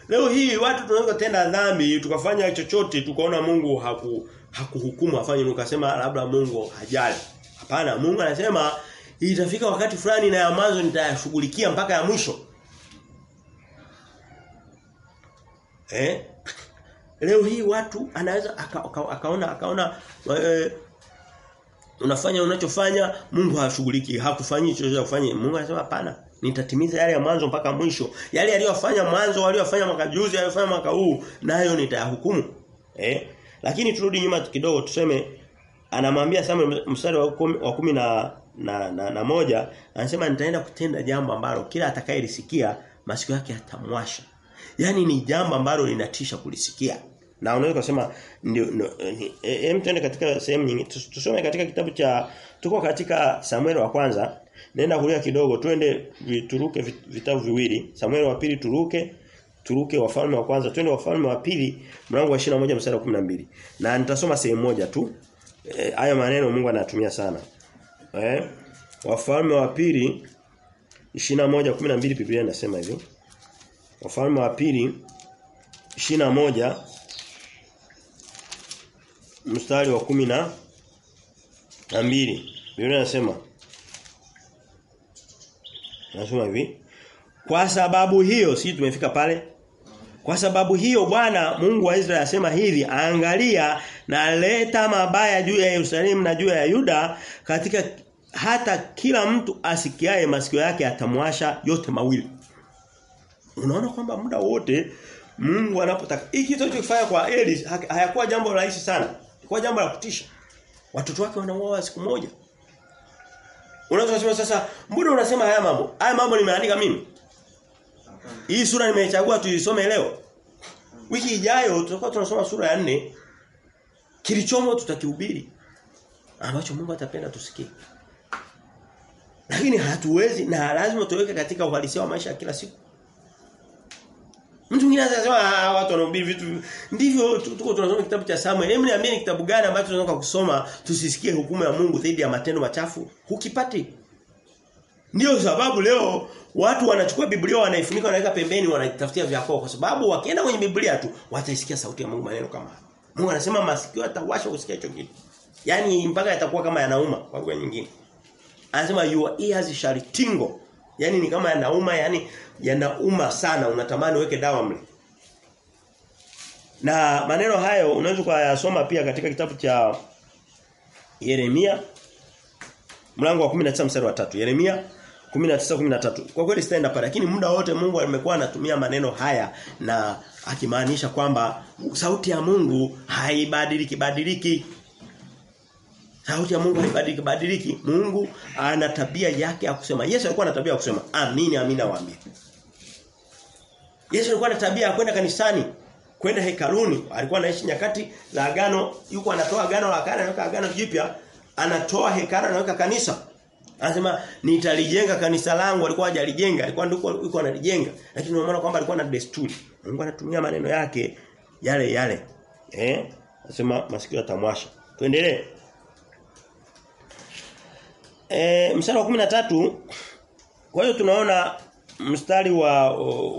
Leo hii watu tunaweza tenda dhambi tukafanya chochote tukaona Mungu haku hakuhukumu afanye ukasema labda Mungu hajali. Hapana, Mungu anasema itafika wakati fulani na ya mwanzo nitayashughulikia mpaka ya mwisho. Eh? Leo hii watu anaweza akaona aka, akaona e, unafanya unachofanya Mungu hashughuliki, hakufanyi chochote kufanya. Mungu anasema hapana, nitatimiza yale ya mwanzo mpaka mwisho. Yale aliyofanya mwanzo, aliyofanya mwaka juzi, aliyofanya mwaka huu, nayo nitayahukumu. Eh? Lakini turudi nyuma kidogo tuseme anamwambia Samuel mstari wa kumi, wa kumi na, na, na, na moja anasema nitaenda kutenda jambo ambalo kila atakayelisikia masikio yake yatamwasha. Yaani ni jambo ambalo linatisha kulisikia. Na unaweza kusema ndio hem tuende katika sehemu nyingine. Tusome katika kitabu cha tuko katika Samuel wa kwanza. Nenda kulia kidogo twende turuke vitabu viwili. Samuel wa pili turuke turuke wafalme wa kwanza twende wafalme wa pili mlango wa 21 mstari wa 12. Na nitasoma sehemu moja tu. Haya e, maneno Mungu anatumia sana. Eh? Wafalme wa pili 21:12 Biblia inasema hivyo. Wafalme wa pili 21 mstari wa kumi na na mbili. Biblia inasema Nasema hivi Kwa sababu hiyo si tumefika pale? Kwa sababu hiyo Bwana Mungu wa Israeli asema hivi angalia naleta mabaya juu ya Yerusalemu na juu ya Yuda katika hata kila mtu asikiaye masikio yake atamwasha yote mawili Unaona kwamba muda wote Mungu anapotaka hiki kitu kifanya kwa Eli hayakuwa jambo rahisi sana. Ilikuwa jambo la kutisha. Watoto wake wanauawa siku moja. Unaweza kusema sasa mbona unasema haya mambo? Haya mambo nimeandika mimi. Hii sura nimeichagua tuisome leo. Wiki ijayo tutakuwa tunasoma sura ya nne Kilichomo tutakihubiri. Ambacho Mungu atapenda tusikie. Lakini hatuwezi na lazima tuweke katika uhalisia wa maisha ya kila siku. Mwingine anasema watu wanahubiri vitu ndivyo tuko tunasoma kitabu cha Samuel. Hebu niambie ni kitabu gani ambacho tunataka kusoma tusisikie hukumu ya Mungu dhidi ya matendo machafu? Hukipati. Ndiyo sababu leo watu wanachukua Biblia wanaifunika wanaweka pembeni wanajitafutia vya kwa sababu wakienda kwenye Biblia tu wataisikia sauti ya Mungu maneno kama. Mungu anasema masikio atawasha kusikia hicho kitu. Yaani mpaka yatakuwa kama yanauma kwa nyingine. Anasema your ears shall tingle. Yaani ni kama yanauma, yani yanauma sana unatamani uweke dawa mle. Na maneno hayo unaweza kuyasoma pia katika kitabu cha Yeremia mlango wa 19 mstari wa 3. Yeremia 19:13. Kwa kweli sitaenda lakini muda wote Mungu amekuwa anatumia maneno haya na akimaanisha kwamba sauti ya Mungu haibadiliki badiliki. Sauti ya Mungu haibadiliki badiliki. Mungu ana tabia yake ya kusema. Yesu alikuwa na tabia ya kusema amini amina waambie. Yesu alikuwa na tabia ya kwenda kanisani, kwenda hekaluni. Alikuwa anaishi nyakati la agano, yuko anatoa agano la kale, anaweka agano jipya, anatoa hekalu anaweka kanisa. Anasema nitalijenga kanisa langu, alikuwa hajalijenga, alikuwa ndiko yuko analijenga. Lakini unaona kwamba alikuwa na desturi. Mungu anatumia maneno yake yale yale. Eh? Anasema masikio yatamwasha. Tuendelee. E, mstari wa 13 kwa hiyo tunaona mstari wa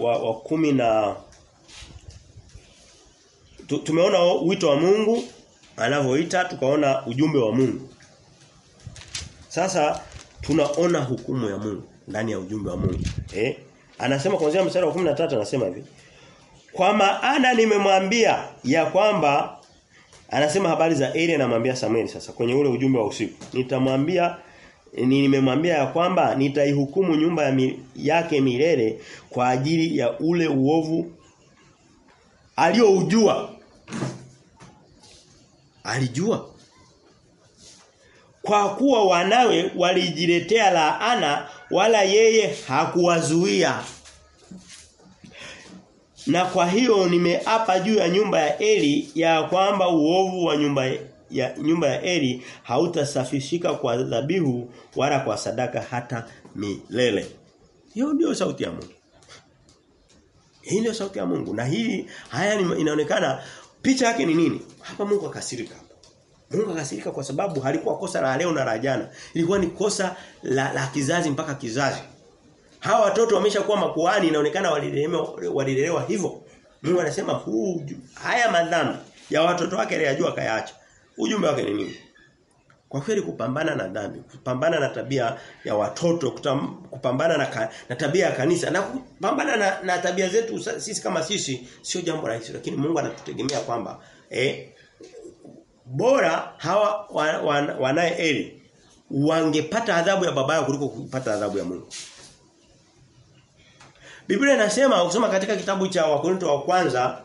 wa, wa kumi na tu, tumeona wito wa Mungu anavyoita tukaona ujumbe wa Mungu. Sasa tunaona hukumu ya Mungu ndani ya ujumbe wa Mungu. Eh? Anasema kuanzia mstari wa 13 anasema hivi. Kwa maana nimemwambia ya kwamba anasema habari za Eli anamwambia Samuel sasa kwenye ule ujumbe wa usiku. Nitamwambia nimemwambia ya kwamba nitaihukumu nyumba ya mi, yake milele kwa ajili ya ule uovu alioujua. Alijua. Kwa kuwa wanawe walijiletea laana wala yeye hakuwazuia. Na kwa hiyo nimeapa juu ya nyumba ya Eli ya kwamba uovu wa nyumba ya nyumba ya Eli hautasafishika kwa dhabihu wala kwa sadaka hata milele. Hiyo ndio sauti ya Mungu. Hii ndio sauti ya Mungu na hii haya inaonekana picha yake ni nini? Hapa Mungu akasirika. Mungu akasirika kwa sababu halikuwa kosa la leo na la jana. Ilikuwa ni kosa la, la kizazi mpaka kizazi. Hawa watoto wameshakuwa makuhani inaonekana walilelewa hivyo. Mungu anasema huu haya madhambi ya watoto wake aliyajua kayaacha. Ujumbe wake ni nini? Kwa kweli kupambana na dhambi, kupambana na tabia ya watoto, kutam, kupambana na, na tabia ya kanisa na kupambana na, na tabia zetu sisi kama sisi sio jambo rahisi lakini Mungu anatutegemea kwamba eh bora hawa wanaye wan, Eli wangepata adhabu ya baba yao kuliko kupata adhabu ya Mungu. Biblia inasema ukisoma katika kitabu cha Wakorintho wa kwanza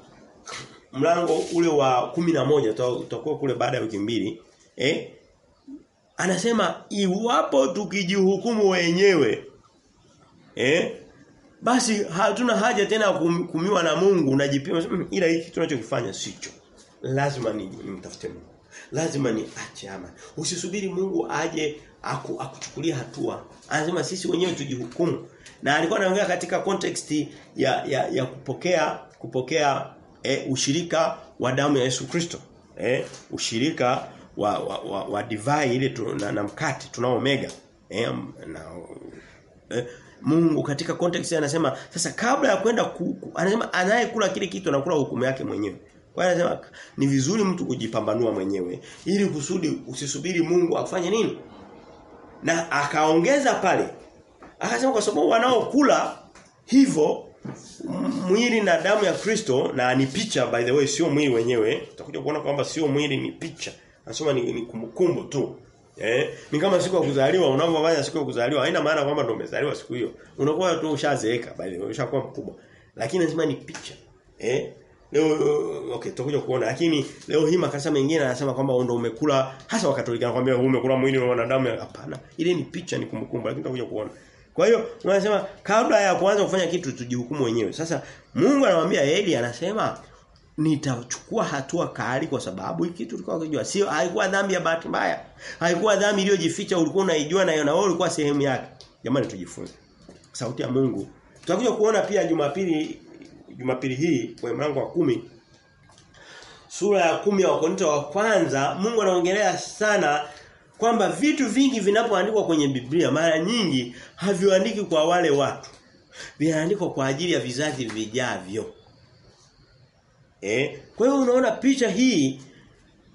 mlango ule wa kumi na moja tutakuwa kule baada ya wiki mbili eh? Anasema iwapo tukijihukumu wenyewe eh? Basi hatuna haja tena kumiwa na Mungu unajipima mm, ila hiki tunachokifanya sicho. Lazima ni nimtafute Mungu. Lazima ni ache ama usisubiri Mungu aje aku, akuchukulia hatua. Anasema sisi wenyewe tujihukumu. Na alikuwa anaongea katika context ya ya, ya kupokea kupokea e, ushirika wa damu ya Yesu Kristo. Eh ushirika wa wa, wa, wa divai ile tu, na, na mkate tunao omega. eh, na eh, Mungu katika context anasema sasa kabla ya kwenda kuku ku, anasema anayekula kile kitu anakula hukumu yake mwenyewe. Kwa hiyo anasema ni vizuri mtu kujipambanua mwenyewe ili kusudi usisubiri Mungu akufanye nini. Na akaongeza pale akasema kwa sababu wanaokula hivyo mwili na damu ya Kristo na ni picha by the way sio mwili wenyewe utakuja kuona kwamba sio mwili ni picha Nasema ni, ni kumbukumbu tu. Eh? Ni kama siku ya kuzaliwa unavyofanya siku ya kuzaliwa haina maana kwamba ndio umezaliwa siku hiyo. Unakuwa tu ushazeeka by the way, ushakuwa mkubwa. Lakini lazima ni picha. Eh? Leo okay tutakuja kuona lakini leo hii makanisa mengine anasema kwamba ndio umekula hasa wakatolika anakuambia umekula mwili wa wanadamu hapana. Ile ni picha ni kumbukumbu lakini tutakuja kuona. Kwa hiyo unasema kabla ya kuanza kufanya kitu tujihukumu wenyewe. Sasa Mungu anamwambia Eli anasema nitachukua hatua kali kwa sababu hiki kitu tulikuwa tunajua sio haikuwa dhambi ya bahati mbaya. Haikuwa dhambi iliyojificha ulikuwa unaijua na na wewe ulikuwa sehemu yake. Jamani tujifunze. Sauti ya Mungu. Tutakuja kuona pia Jumapili Jumapili hii kwa mlango wa kumi. Sura ya kumi ya Wakorintho wa kwanza Mungu anaongelea sana kwamba vitu vingi vinapoandikwa kwenye Biblia mara nyingi havioandiki kwa wale watu vinaandikwa kwa ajili ya vizazi vijavyo Eh? Kwa hiyo unaona picha hii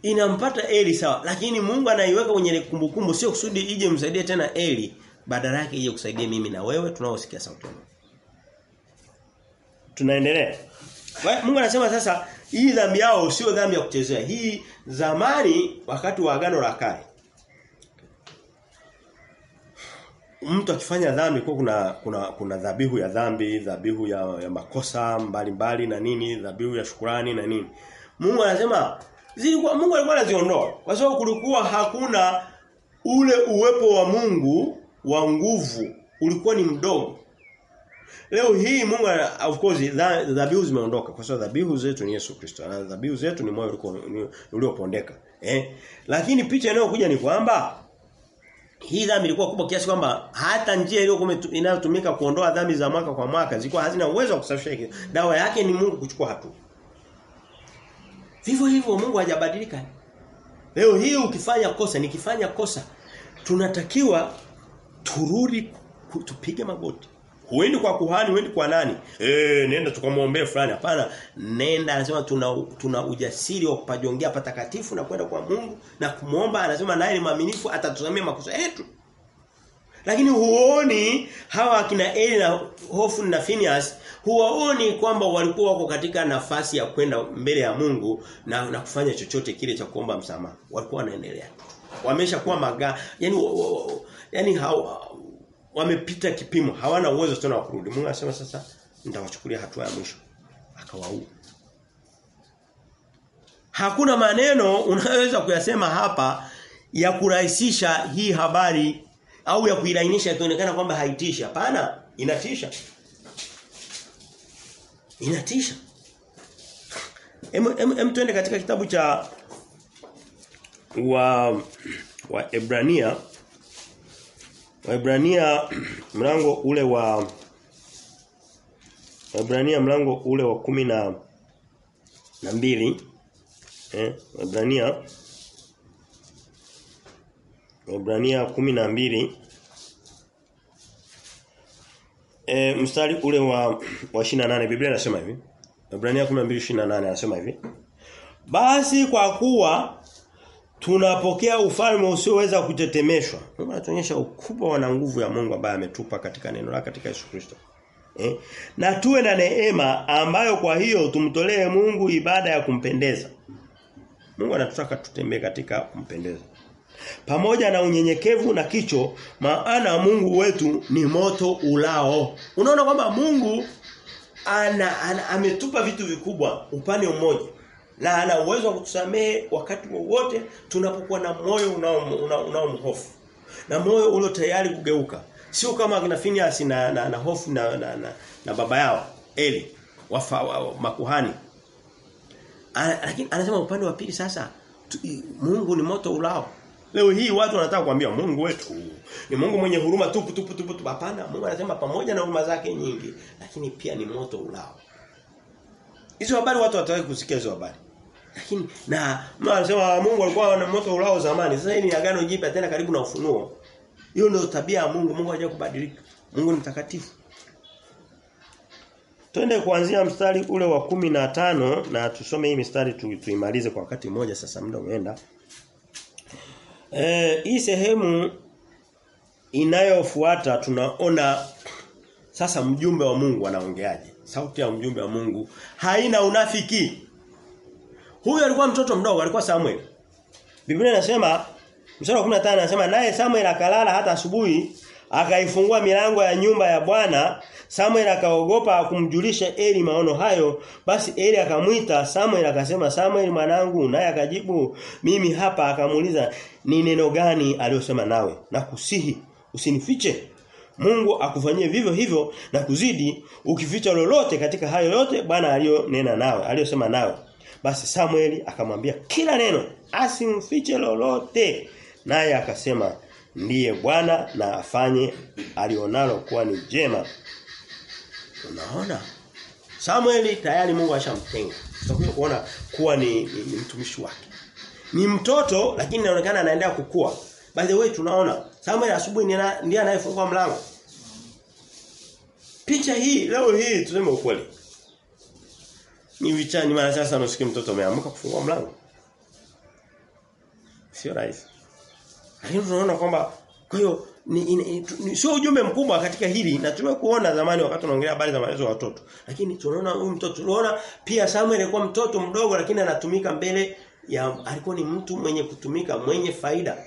inampata Eli sawa, lakini Mungu anaiweka kwenye kumbukumbu sio kusudi ije msaidie tena Eli, badala yake ije kusaidia mimi na wewe tunaosikia sauti. Tunaendelea. Mungu anasema sasa hii dhambi yao sio dhambi ya kuchezea. Hii zamani wakati wa agano la kale. Mtu akifanya dhambi kwa kuna kuna kuna dhabihu ya dhambi, dhabihu ya, ya makosa mbalimbali na nini, dhabihu ya shukurani na nini. Mungu anasema zilikuwa Mungu alikuwa anaziondoa kwa sababu kulikuwa hakuna ule uwepo wa Mungu wa nguvu ulikuwa ni mdogo. Leo hii Mungu of course dhabihu zimeondoka kwa sababu dhabihu zetu ni Yesu Kristo. Na dhabihu zetu ni moyo uliopondeka. Eh? Lakini picha inayokuja ni kwamba hii dhambi ilikuwa kubwa kiasi kwamba hata njia iliyokuwa inayotumika kuondoa dhambi za mwaka kwa mwaka zilikuwa hazina uwezo wa kusafisha. Dawa yake ni Mungu kuchukua hatua. Vivyo hivyo Mungu hajabadilika. Leo hii ukifanya kosa, nikifanya kosa, tunatakiwa turudi tupige magoti. Huendi kwa kuhani, huendi kwa nani? Eh, nenda tukamwombee fulani. Hapana, nenda anasema tuna tuna ujasiri wa kupajongea patakatifu na kwenda kwa Mungu na kumuomba anasema naye ni mwaminifu atatusamea makosa yetu. Lakini huoni hawa akina Eli na Hofni na Phineas huwaoni kwamba walikuwa wako katika nafasi ya kwenda mbele ya Mungu na, na kufanya chochote kile cha kuomba msamaha. Walikuwa wanaendelea. Wameshakuwa maga, yani yani hawa, wamepita kipimo, hawana uwezo tena wa kurudi. Mungu anasema sasa nitawachukulia hatua ya mwisho. Akawaua. Hakuna maneno unaweza kuyasema hapa ya kurahisisha hii habari au ya kuilainisha ikionekana kwamba haitishi. Hapana, inatisha. Inatisha. Em, em, em tuende katika kitabu cha wa wa Ebrania Waebrania mlango ule wa Waebrania mlango ule wa kumi na na mbili eh Waebrania Waebrania kumi na mbili e, mstari ule wa wa 28 Biblia inasema hivi. Waebrania 12:28 anasema hivi. Basi kwa kuwa tunapokea ufalme usioweza kutetemeshwa. Mungu anatuonyesha ukubwa na nguvu ya Mungu ambaye ametupa katika neno lake katika Yesu Kristo. Eh? Na tuwe na neema ambayo kwa hiyo tumtolee Mungu ibada ya kumpendeza. Mungu anatutaka tutembee katika kumpendeza. Pamoja na unyenyekevu na kicho maana Mungu wetu ni moto ulao. Unaona kwamba Mungu ana, ana ametupa vitu vikubwa upande mmoja na ana uwezo wa kutusamehe wakati wowote tunapokuwa na moyo unaomhofu unao, unao na moyo ulio tayari kugeuka. Sio kama kina Phineas na na, na hofu na, na, na, na baba yao Eli wafa, wa, makuhani. Ana, lakini anasema upande wa pili sasa tu, Mungu ni moto ulao. Leo hii watu wanataka kuambia Mungu wetu ni Mungu mwenye huruma tupu tupu tupu hapana Mungu anasema pamoja na huruma zake nyingi lakini pia ni moto ulao. Hizo habari watu watawahi kusikia hizo habari. Lakini na anasema Mungu alikuwa na moto ulao zamani. Sasa hii ni agano jipya tena karibu na ufunuo. Hiyo ndio tabia ya Mungu. Mungu hajawahi kubadilika. Mungu ni mtakatifu. Twende kuanzia mstari ule wa kumi na tano na tusome hii mstari tu, tuimalize kwa wakati mmoja sasa muda umeenda. Eh hii sehemu inayofuata tunaona sasa mjumbe wa Mungu anaongeaje. Sauti ya mjumbe wa Mungu haina unafiki. Huyu alikuwa mtoto mdogo, alikuwa Samuel. Biblia inasema mstari wa 15 anasema naye Samuel akalala hata asubuhi akaifungua milango ya nyumba ya Bwana. Samuel akaogopa kumjulisha Eli maono hayo. Basi Eli akamwita Samuel akasema Samuel mwanangu. Naye akajibu mimi hapa. Akamuuliza ni neno gani aliyosema nawe? Na kusihi usinifiche. Mungu akufanyie vivyo hivyo na kuzidi ukificha lolote katika hayo yote Bwana aliyonena nawe aliyosema nawe basi Samueli akamwambia kila neno asimfiche lolote. Naye akasema ndiye Bwana na afanye alionalo kuwa ni jema. Unaona? Samueli tayari Mungu ashamtenga. Tutakuja kuona kuwa ni, ni, ni mtumishi wake. Ni mtoto lakini inaonekana anaendelea kukua. By the way tunaona Samuel asubuhi ndiye anayefungua mlango. Picha hii leo hii tuseme ukweli. Ni vichani maana sasa unasikia mtoto ameamka kufungua mlango. Sio rahisi. Lakini tunaona kwamba kwa hiyo sio ujumbe mkubwa katika hili na tumewahi kuona zamani wakati tunaongelea habari za malezi ya watoto. Lakini tunaona huyu mtoto tunaona pia Samuel alikuwa mtoto mdogo lakini anatumika mbele ya alikuwa ni mtu mwenye kutumika mwenye faida.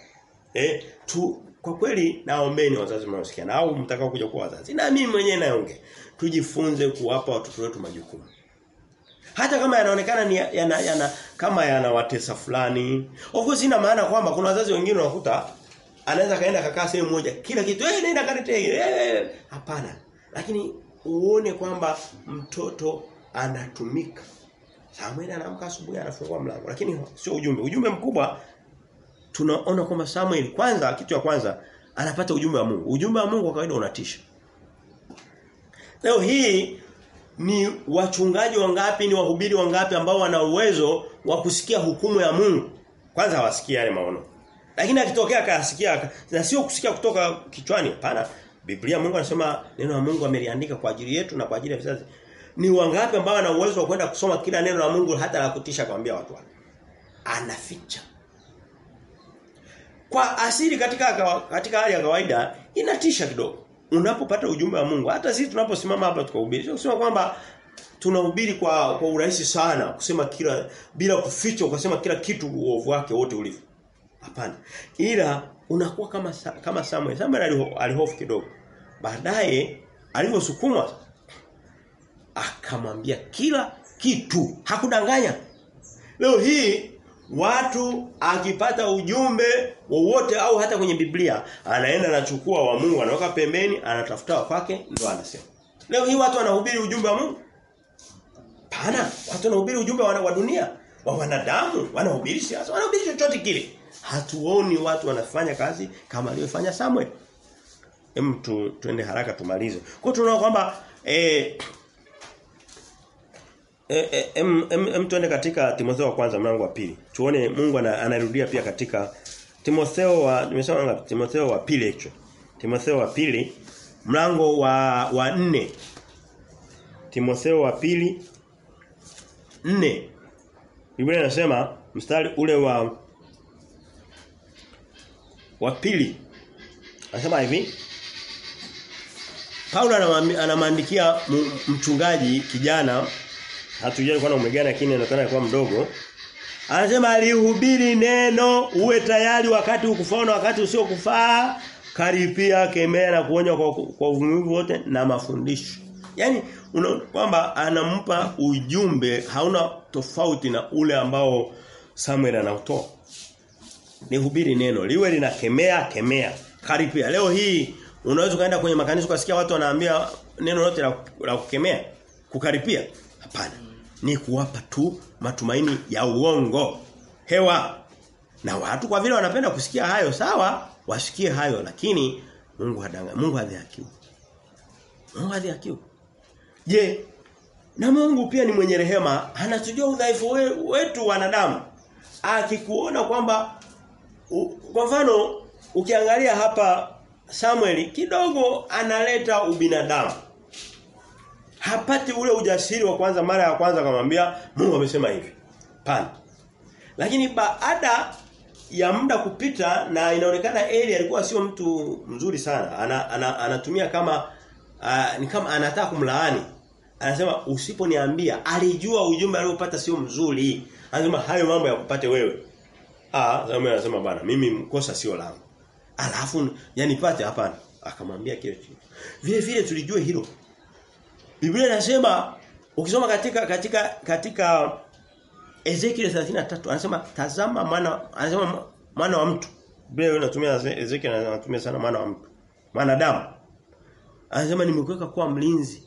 Eh tu kwa kweli naombeni wazazi mnaosikia na au mtakao kuja kuwa wazazi na mimi mwenyewe naongea tujifunze kuwapa watoto wetu majukumu hata kama yanaonekana ni yana, yana kama yanawatesa fulani. Of course ina maana kwamba kuna wazazi wengine wanakuta anaweza kaenda kakaa sehemu moja kila kitu eh nenda karete eh hapana. Lakini uone kwamba mtoto anatumika. Samuel anaamka asubuhi anafungua mlango. Lakini sio ujumbe. Ujumbe mkubwa tunaona kwamba Samuel kwanza kitu ya kwanza anapata ujumbe wa Mungu. Ujumbe wa Mungu kwa kawaida unatisha. Leo hii ni wachungaji wangapi ni wahubiri wangapi ambao wana uwezo wa kusikia hukumu ya Mungu. Kwanza hawasikia yale maono. Lakini akitokea akasikia na sio kusikia kutoka kichwani hapana Biblia Mungu anasema neno la Mungu ameliandika kwa ajili yetu na kwa ajili ya vizazi. Ni wangapi ambao wana uwezo wa kwenda kusoma kila neno la Mungu hata la kutisha kwambia watu wake? Anaficha. Kwa asili katika katika hali ya kawaida inatisha kidogo. Unapopata ujumbe wa Mungu, hata sisi tunaposimama hapa tukahubiri, sio kusema kwamba tunahubiri kwa kwa urahisi sana kusema kila bila kuficha ukasema kila kitu uovu wake wote ulivyo. Hapana. Ila unakuwa kama kama Samuel. Samuel alihofu kidogo. Baadaye alivyosukumwa akamwambia kila kitu. Hakudanganya. Leo hii watu akipata ujumbe wowote au hata kwenye Biblia anaenda anachukua wa Mungu anaweka pembeni anatafuta wa kwake ndio anasema. Leo hii watu wanahubiri ujumbe wa Mungu. Pana, watu wanahubiri ujumbe wa, dunia, wa wanadamu, wanahubiri siasa, wanahubiri chochote kile. Hatuoni watu wanafanya kazi kama aliyofanya Samuel. Hem tu, tuende haraka tumalize. Kwa tunaona kwamba eh em, em, em, em tuende katika Timotheo wa kwanza mlango wa pili. Tuone Mungu anarudia pia katika Timotheo wa nimesema ngapi? Timotheo wa pili hicho. Timotheo wa pili mlango wa wa 4. Timotheo wa pili 4. Biblia inasema mstari ule wa wa pili anasema hivi Paulo anamwandikia mchungaji kijana hatujui kwa umri gani lakini inaonekana alikuwa mdogo. Anasema alihubiri neno uwe tayari wakati ukufaa na wakati usio kufaa karipia kemea na kuonya kwa, kwa uvumilivu wote na mafundisho. Yani kwamba anampa ujumbe hauna tofauti na ule ambao Samuel anautoa. Ni hubiri neno liwe linakemea kemea. Karipia leo hii unaweza kaenda kwenye makanisa ukasikia watu wanaambia neno lote la kukemea? Kukaripia hapana ni kuwapa tu matumaini ya uongo. Hewa. Na watu kwa vile wanapenda kusikia hayo sawa wasikie hayo lakini Mungu hadanga Mungu hadhihakiwi Mungu hadhihakiwi je na Mungu pia ni mwenye rehema anatujua udhaifu wetu wanadamu. Akikuona kwamba kwa mfano ukiangalia hapa Samueli kidogo analeta ubinadamu hapati ule ujasiri wa kwanza mara ya kwanza akamwambia Mungu amesema hivi. Pana. Lakini baada ya muda kupita na inaonekana Eli alikuwa sio mtu mzuri sana. Ana, ana, anatumia kama uh, ni kama anataka kumlaani. Anasema usiponiambia alijua ujumbe aliopata sio mzuri. Anasema hayo mambo ya kupate wewe. Ah, Samuel anasema bana mimi mkosa sio langu. Alafu yanipate hapana. Akamwambia kile kitu. Vile vile tulijue hilo. Biblia inasema ukisoma katika katika katika Ezekiel 33 anasema tazama mwana anasema mwana wa mtu. Biblia inatumia Ezekiel anatumia sana mwana wa mtu. Mwanadamu. Anasema nimekuweka kuwa mlinzi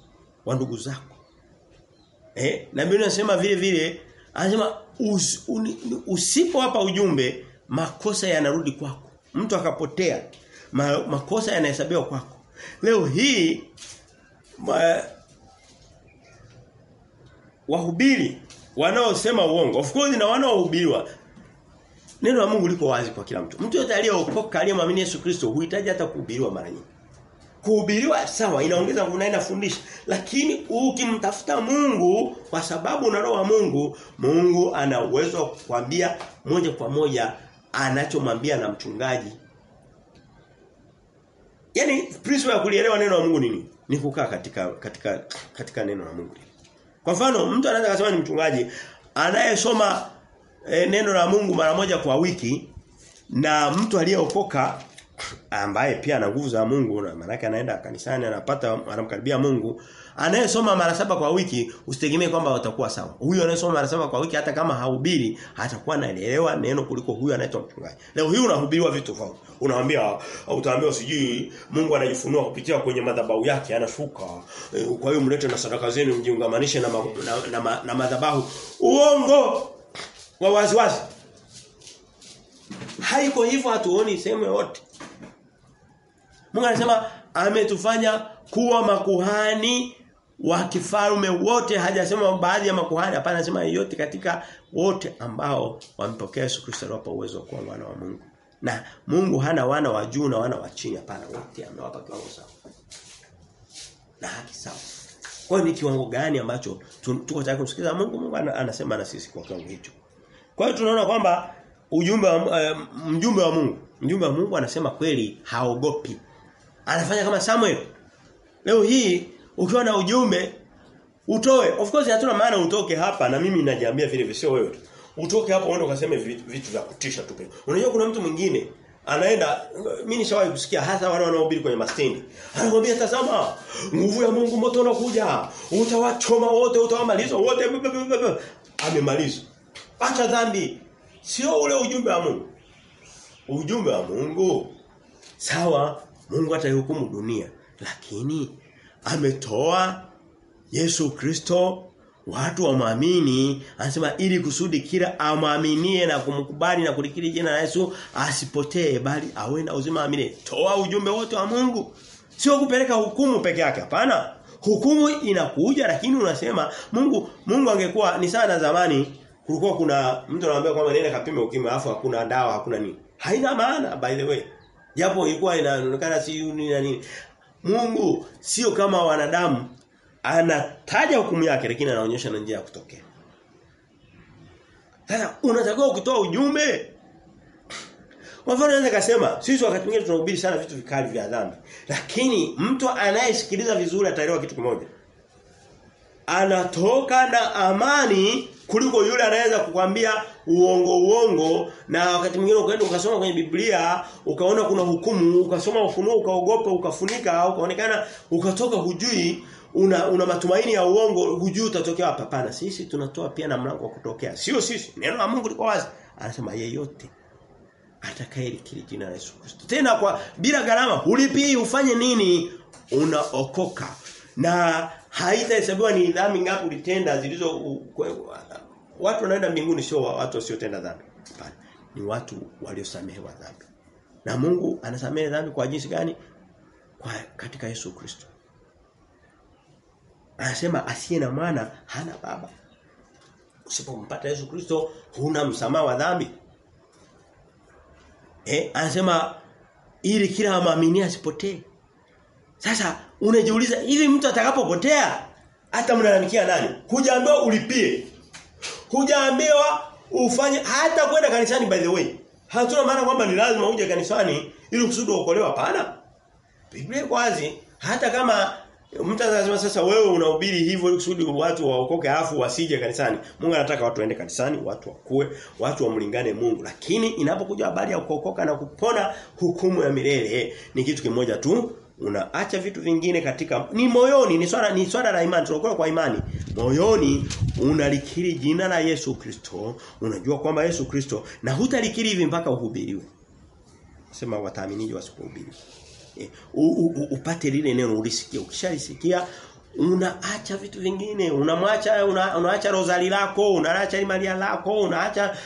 wa ndugu zako. Eh, na Biblia inasema vile vile anasema us, usipo hapa ujumbe makosa yanarudi kwako. Mtu akapotea. Ma, makosa yanahesabiwa kwako. Leo hii ma, wahubiri wanaosema uongo. Of course na wanaohubiriwa. Neno la Mungu liko wazi kwa kila mtu. Mtu yote aliyeokoka aliyemwamini Yesu Kristo huhitaji hata kuhubiriwa mara nyingi. Kuhubiriwa sawa inaongeza nguvu na inafundisha lakini ukimtafuta Mungu kwa sababu una roho wa Mungu Mungu ana uwezo wa kukwambia moja kwa moja anachomwambia na mchungaji. Yaani principle ya kulielewa neno la Mungu nini? Ni kukaa katika katika katika neno la Mungu. Kwa mfano, mtu anaweza kusema ni mchungaji anayesoma e, neno la Mungu mara moja kwa wiki na mtu aliyeokoka ambaye pia ana nguvu za Mungu na maana anaenda kanisani anapata anamkaribia Mungu anayesoma mara saba kwa wiki usitegemee kwamba watakuwa sawa. Huyu anayesoma mara saba kwa wiki hata kama hahubiri atakuwa anaelewa neno kuliko huyu anaitwa mchungaji. Leo hii unahubiriwa vitu tofauti. Unaambia utaambiwa sijui Mungu anajifunua kupitia kwenye madhabahu yake anashuka. E, kwa hiyo mlete na sadaka zenu mjiungamanishe na, ma, na, na, na, madhabahu. Uongo wa waziwazi. Haiko hivyo hatuoni sehemu yote. Mungu anasema ametufanya kuwa makuhani wa kifalme wote hajasema baadhi ya makuhani hapana anasema yote katika wote ambao wampokea Yesu Kristo aliwapa uwezo wa kuwa wana wa Mungu. Na Mungu hana wana wa juu na wana wa chini hapana wote amewapa kiwango sawa. na haki sawa. Kwa hiyo ni kiwango gani ambacho tuko tayari kumsikiliza Mungu? Mungu anasema na sisi kwa kiwango hicho. Kwa hiyo tunaona kwamba ujumbe wa uh, mjumbe wa Mungu, mjumbe wa Mungu anasema kweli haogopi. Anafanya kama Samuel. Leo hii ukiwa na ujumbe utoe. Of course hatuna maana utoke hapa na mimi najiambia vile vile sio wewe. Utoke hapa uende ukaseme vitu vya kutisha tu. Unajua kuna mtu mwingine anaenda mimi nishawahi kusikia hasa wale wanaohubiri kwenye mastendi. Anakuambia tazama, nguvu ya Mungu moto unakuja. Utawachoma wote, utawamaliza wote. Amemaliza. Acha dhambi. Sio ule ujumbe wa Mungu. Ujumbe wa Mungu sawa, Mungu atahukumu dunia, lakini ametoa Yesu Kristo watu wamwamini. Anasema ili kusudi kila amwaminie na kumkubali na kulikiri jina la Yesu asipotee bali awe na uzima amine toa ujumbe wote wa Mungu. Sio kupeleka hukumu peke yake hapana. Hukumu inakuja lakini unasema Mungu Mungu angekuwa ni sana zamani kulikuwa kuna mtu anaambia kwamba nenda kapime ukimwi afu hakuna dawa hakuna nini. Haina maana by the way. Japo ilikuwa inaonekana si nini na nini Mungu sio kama wanadamu anataja hukumu yake lakini anaonyesha na njia ya kutokea. Sasa unatakiwa ukitoa ujumbe. Kwa mfano naweza kusema sisi wakati mwingine tunahubiri sana vitu vikali vya dhambi. Lakini mtu anayesikiliza vizuri ataelewa kitu kimoja. Anatoka na amani kuliko yule anaweza kukwambia uongo uongo na wakati mwingine ukaenda ukasoma kwenye Biblia ukaona kuna hukumu ukasoma ufunuo ukaogopa ukafunika ukaonekana ukatoka hujui una, una matumaini ya uongo hujui utatokea hapa hapana sisi tunatoa pia na mlango wa kutokea. Sio sisi neno la Mungu liko wazi. Anasema yeyote atakayelikiri jina la Yesu Kristo. Tena kwa bila gharama ulipii ufanye nini? Unaokoka. Na haitahesabiwa ni dhambi ngapi ulitenda zilizo watu wanaenda mbinguni sio watu wasiotenda dhambi ni watu waliosamehewa dhambi na Mungu anasamehe dhambi kwa jinsi gani kwa katika Yesu Kristo Anasema asiye na mwana hana baba. Usipompata Yesu Kristo huna msamaha wa dhambi. Eh, anasema ili kila amaminie asipotee. Sasa unajiuliza hivi mtu atakapopotea hata mnalalamikia nani? Hujaambiwa ulipie. Hujaambiwa ufanye hata kwenda kanisani by the way. Hatuna maana kwamba ni lazima uje kanisani ili kusudi uokolewe hapana. Biblia wazi hata kama Mtu anasema sasa wewe unahubiri hivyo ili kusudi watu waokoke afu wasije kanisani. Mungu anataka watu waende kanisani, watu wakue, watu wamlingane Mungu. Lakini inapokuja habari ya kuokoka na kupona hukumu ya milele ni kitu kimoja tu. Unaacha vitu vingine katika ni moyoni, ni swala ni swala la imani, tunakuwa kwa imani. Moyoni unalikiri jina la Yesu Kristo, unajua kwamba Yesu Kristo na hutalikiri hivi mpaka uhubiriwe. Sema wataaminije wasipohubiri u, u, upate lile neno ulisikia ukishalisikia unaacha vitu vingine unamwacha una, unaacha rozali lako unaacha imalia lako unaacha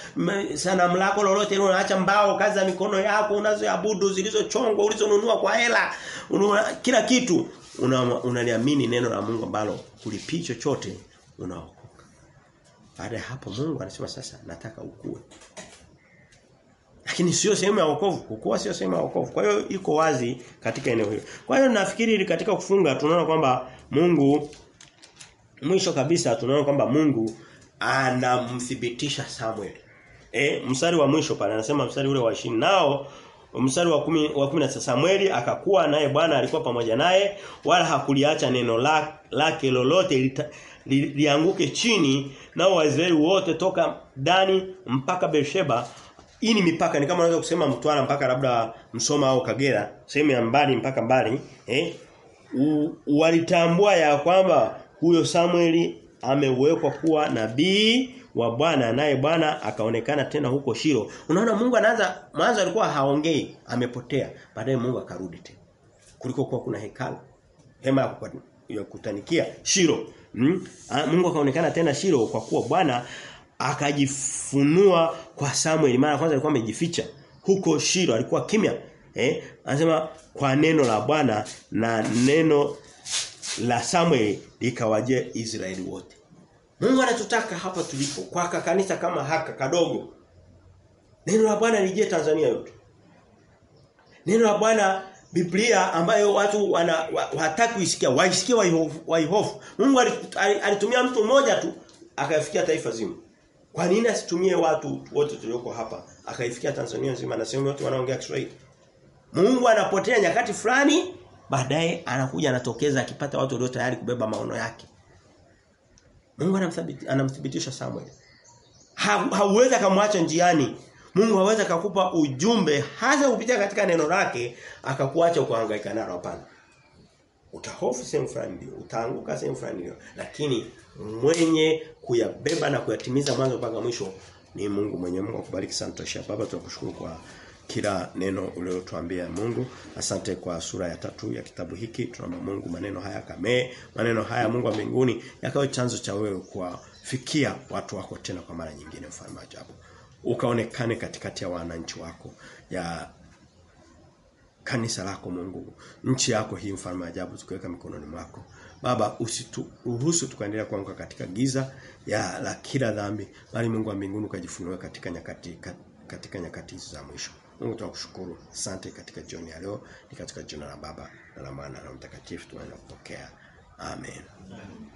sanamu lako lolote unaacha mbao kazi za mikono yako unazoabudu zilizochongwa ulizonunua kwa hela kila kitu. Unaliamini una neno la Mungu ambalo kulipii chochote unaokoka. Baada ya hapo Mungu anasema sasa nataka ukue. Lakini sio sehemu ya wokovu. Kukua sio sehemu ya wokovu. Kwa hiyo iko wazi katika eneo hilo. Kwa hiyo nafikiri katika kufunga tunaona kwamba Mungu mwisho kabisa tunaona kwamba Mungu anamthibitisha Samuel. Eh mstari wa mwisho pale anasema mstari ule wa 20 nao mstari wa 10 wa 10 Samueli akakuwa naye Bwana alikuwa pamoja naye wala hakuliacha neno lake lolote li, li, lianguke chini nao Waisraeli wote toka Dani mpaka Beersheba. Hii ni mipaka ni kama unaweza kusema Mtwara mpaka labda Msoma au Kagera sehemu ya mbali mpaka mbali eh walitambua ya kwamba huyo Samueli amewekwa kuwa nabii wa Bwana naye Bwana akaonekana tena huko Shiro unaona Mungu anaanza mwanzo alikuwa haongei amepotea. Baadaye Mungu akarudi tena. Kuliko kuwa kuna hekalu hema ya kukutanikia Shiro hmm? Mungu akaonekana tena Shiro kwa kuwa Bwana akajifunua kwa Samuel maana kwanza alikuwa amejificha huko Shiro alikuwa kimya eh anasema kwa neno la Bwana na neno la Samuel likawaje Israeli wote Mungu anatutaka hapa tulipo kwa kanisa kama haka kadogo neno la Bwana lijie Tanzania yote neno la Bwana Biblia ambayo watu wana wa- hataki kuisikia, waisikie waihofu. Mungu ali- ali- alitumia mtu mmoja tu akaifikia taifa zima. Kwa nini asitumie watu wote tulioko hapa akaifikia Tanzania nzima na sehemu yote wanaongea Kiswahili? Mungu anapotea nyakati fulani baadaye anakuja anatokeza akipata watu walio tayari kubeba maono yake. Mungu anamthibitisha Samuel. Ha, hauwezi akamwacha njiani. Mungu hawezi akakupa ujumbe hasa kupitia katika neno lake akakuacha ukahangaika nalo hapana. Utahofu sehemu fulani ndio, utaanguka sehemu fulani ndio, lakini mwenye kuyabeba na kuyatimiza mwanzo mpaka mwisho ni Mungu mwenye Mungu akubariki sana tosha. Baba tunakushukuru kwa kila neno uliotuambia Mungu. Asante kwa sura ya tatu ya kitabu hiki. Tunaomba Mungu maneno haya kamee, maneno haya Mungu wa mbinguni yakawe chanzo cha wewe kuwafikia watu wako tena kwa mara nyingine mfalme wa ajabu. Ukaonekane katikati ya wananchi wako ya kanisa lako Mungu. Nchi yako hii mfalme wa ajabu tukiweka mikononi mwako. Baba usituruhusu tukaendelea kuanguka katika giza ya la kila dhambi, bali Mungu wa mbinguni ukajifunua katika nyakati kat- katika nyakati za mwisho. Mungu tunakushukuru. Asante katika jioni ya leo, ni katika jina la Baba na la Mwana na Mtakatifu tunaenda kupokea. Amen. Amen.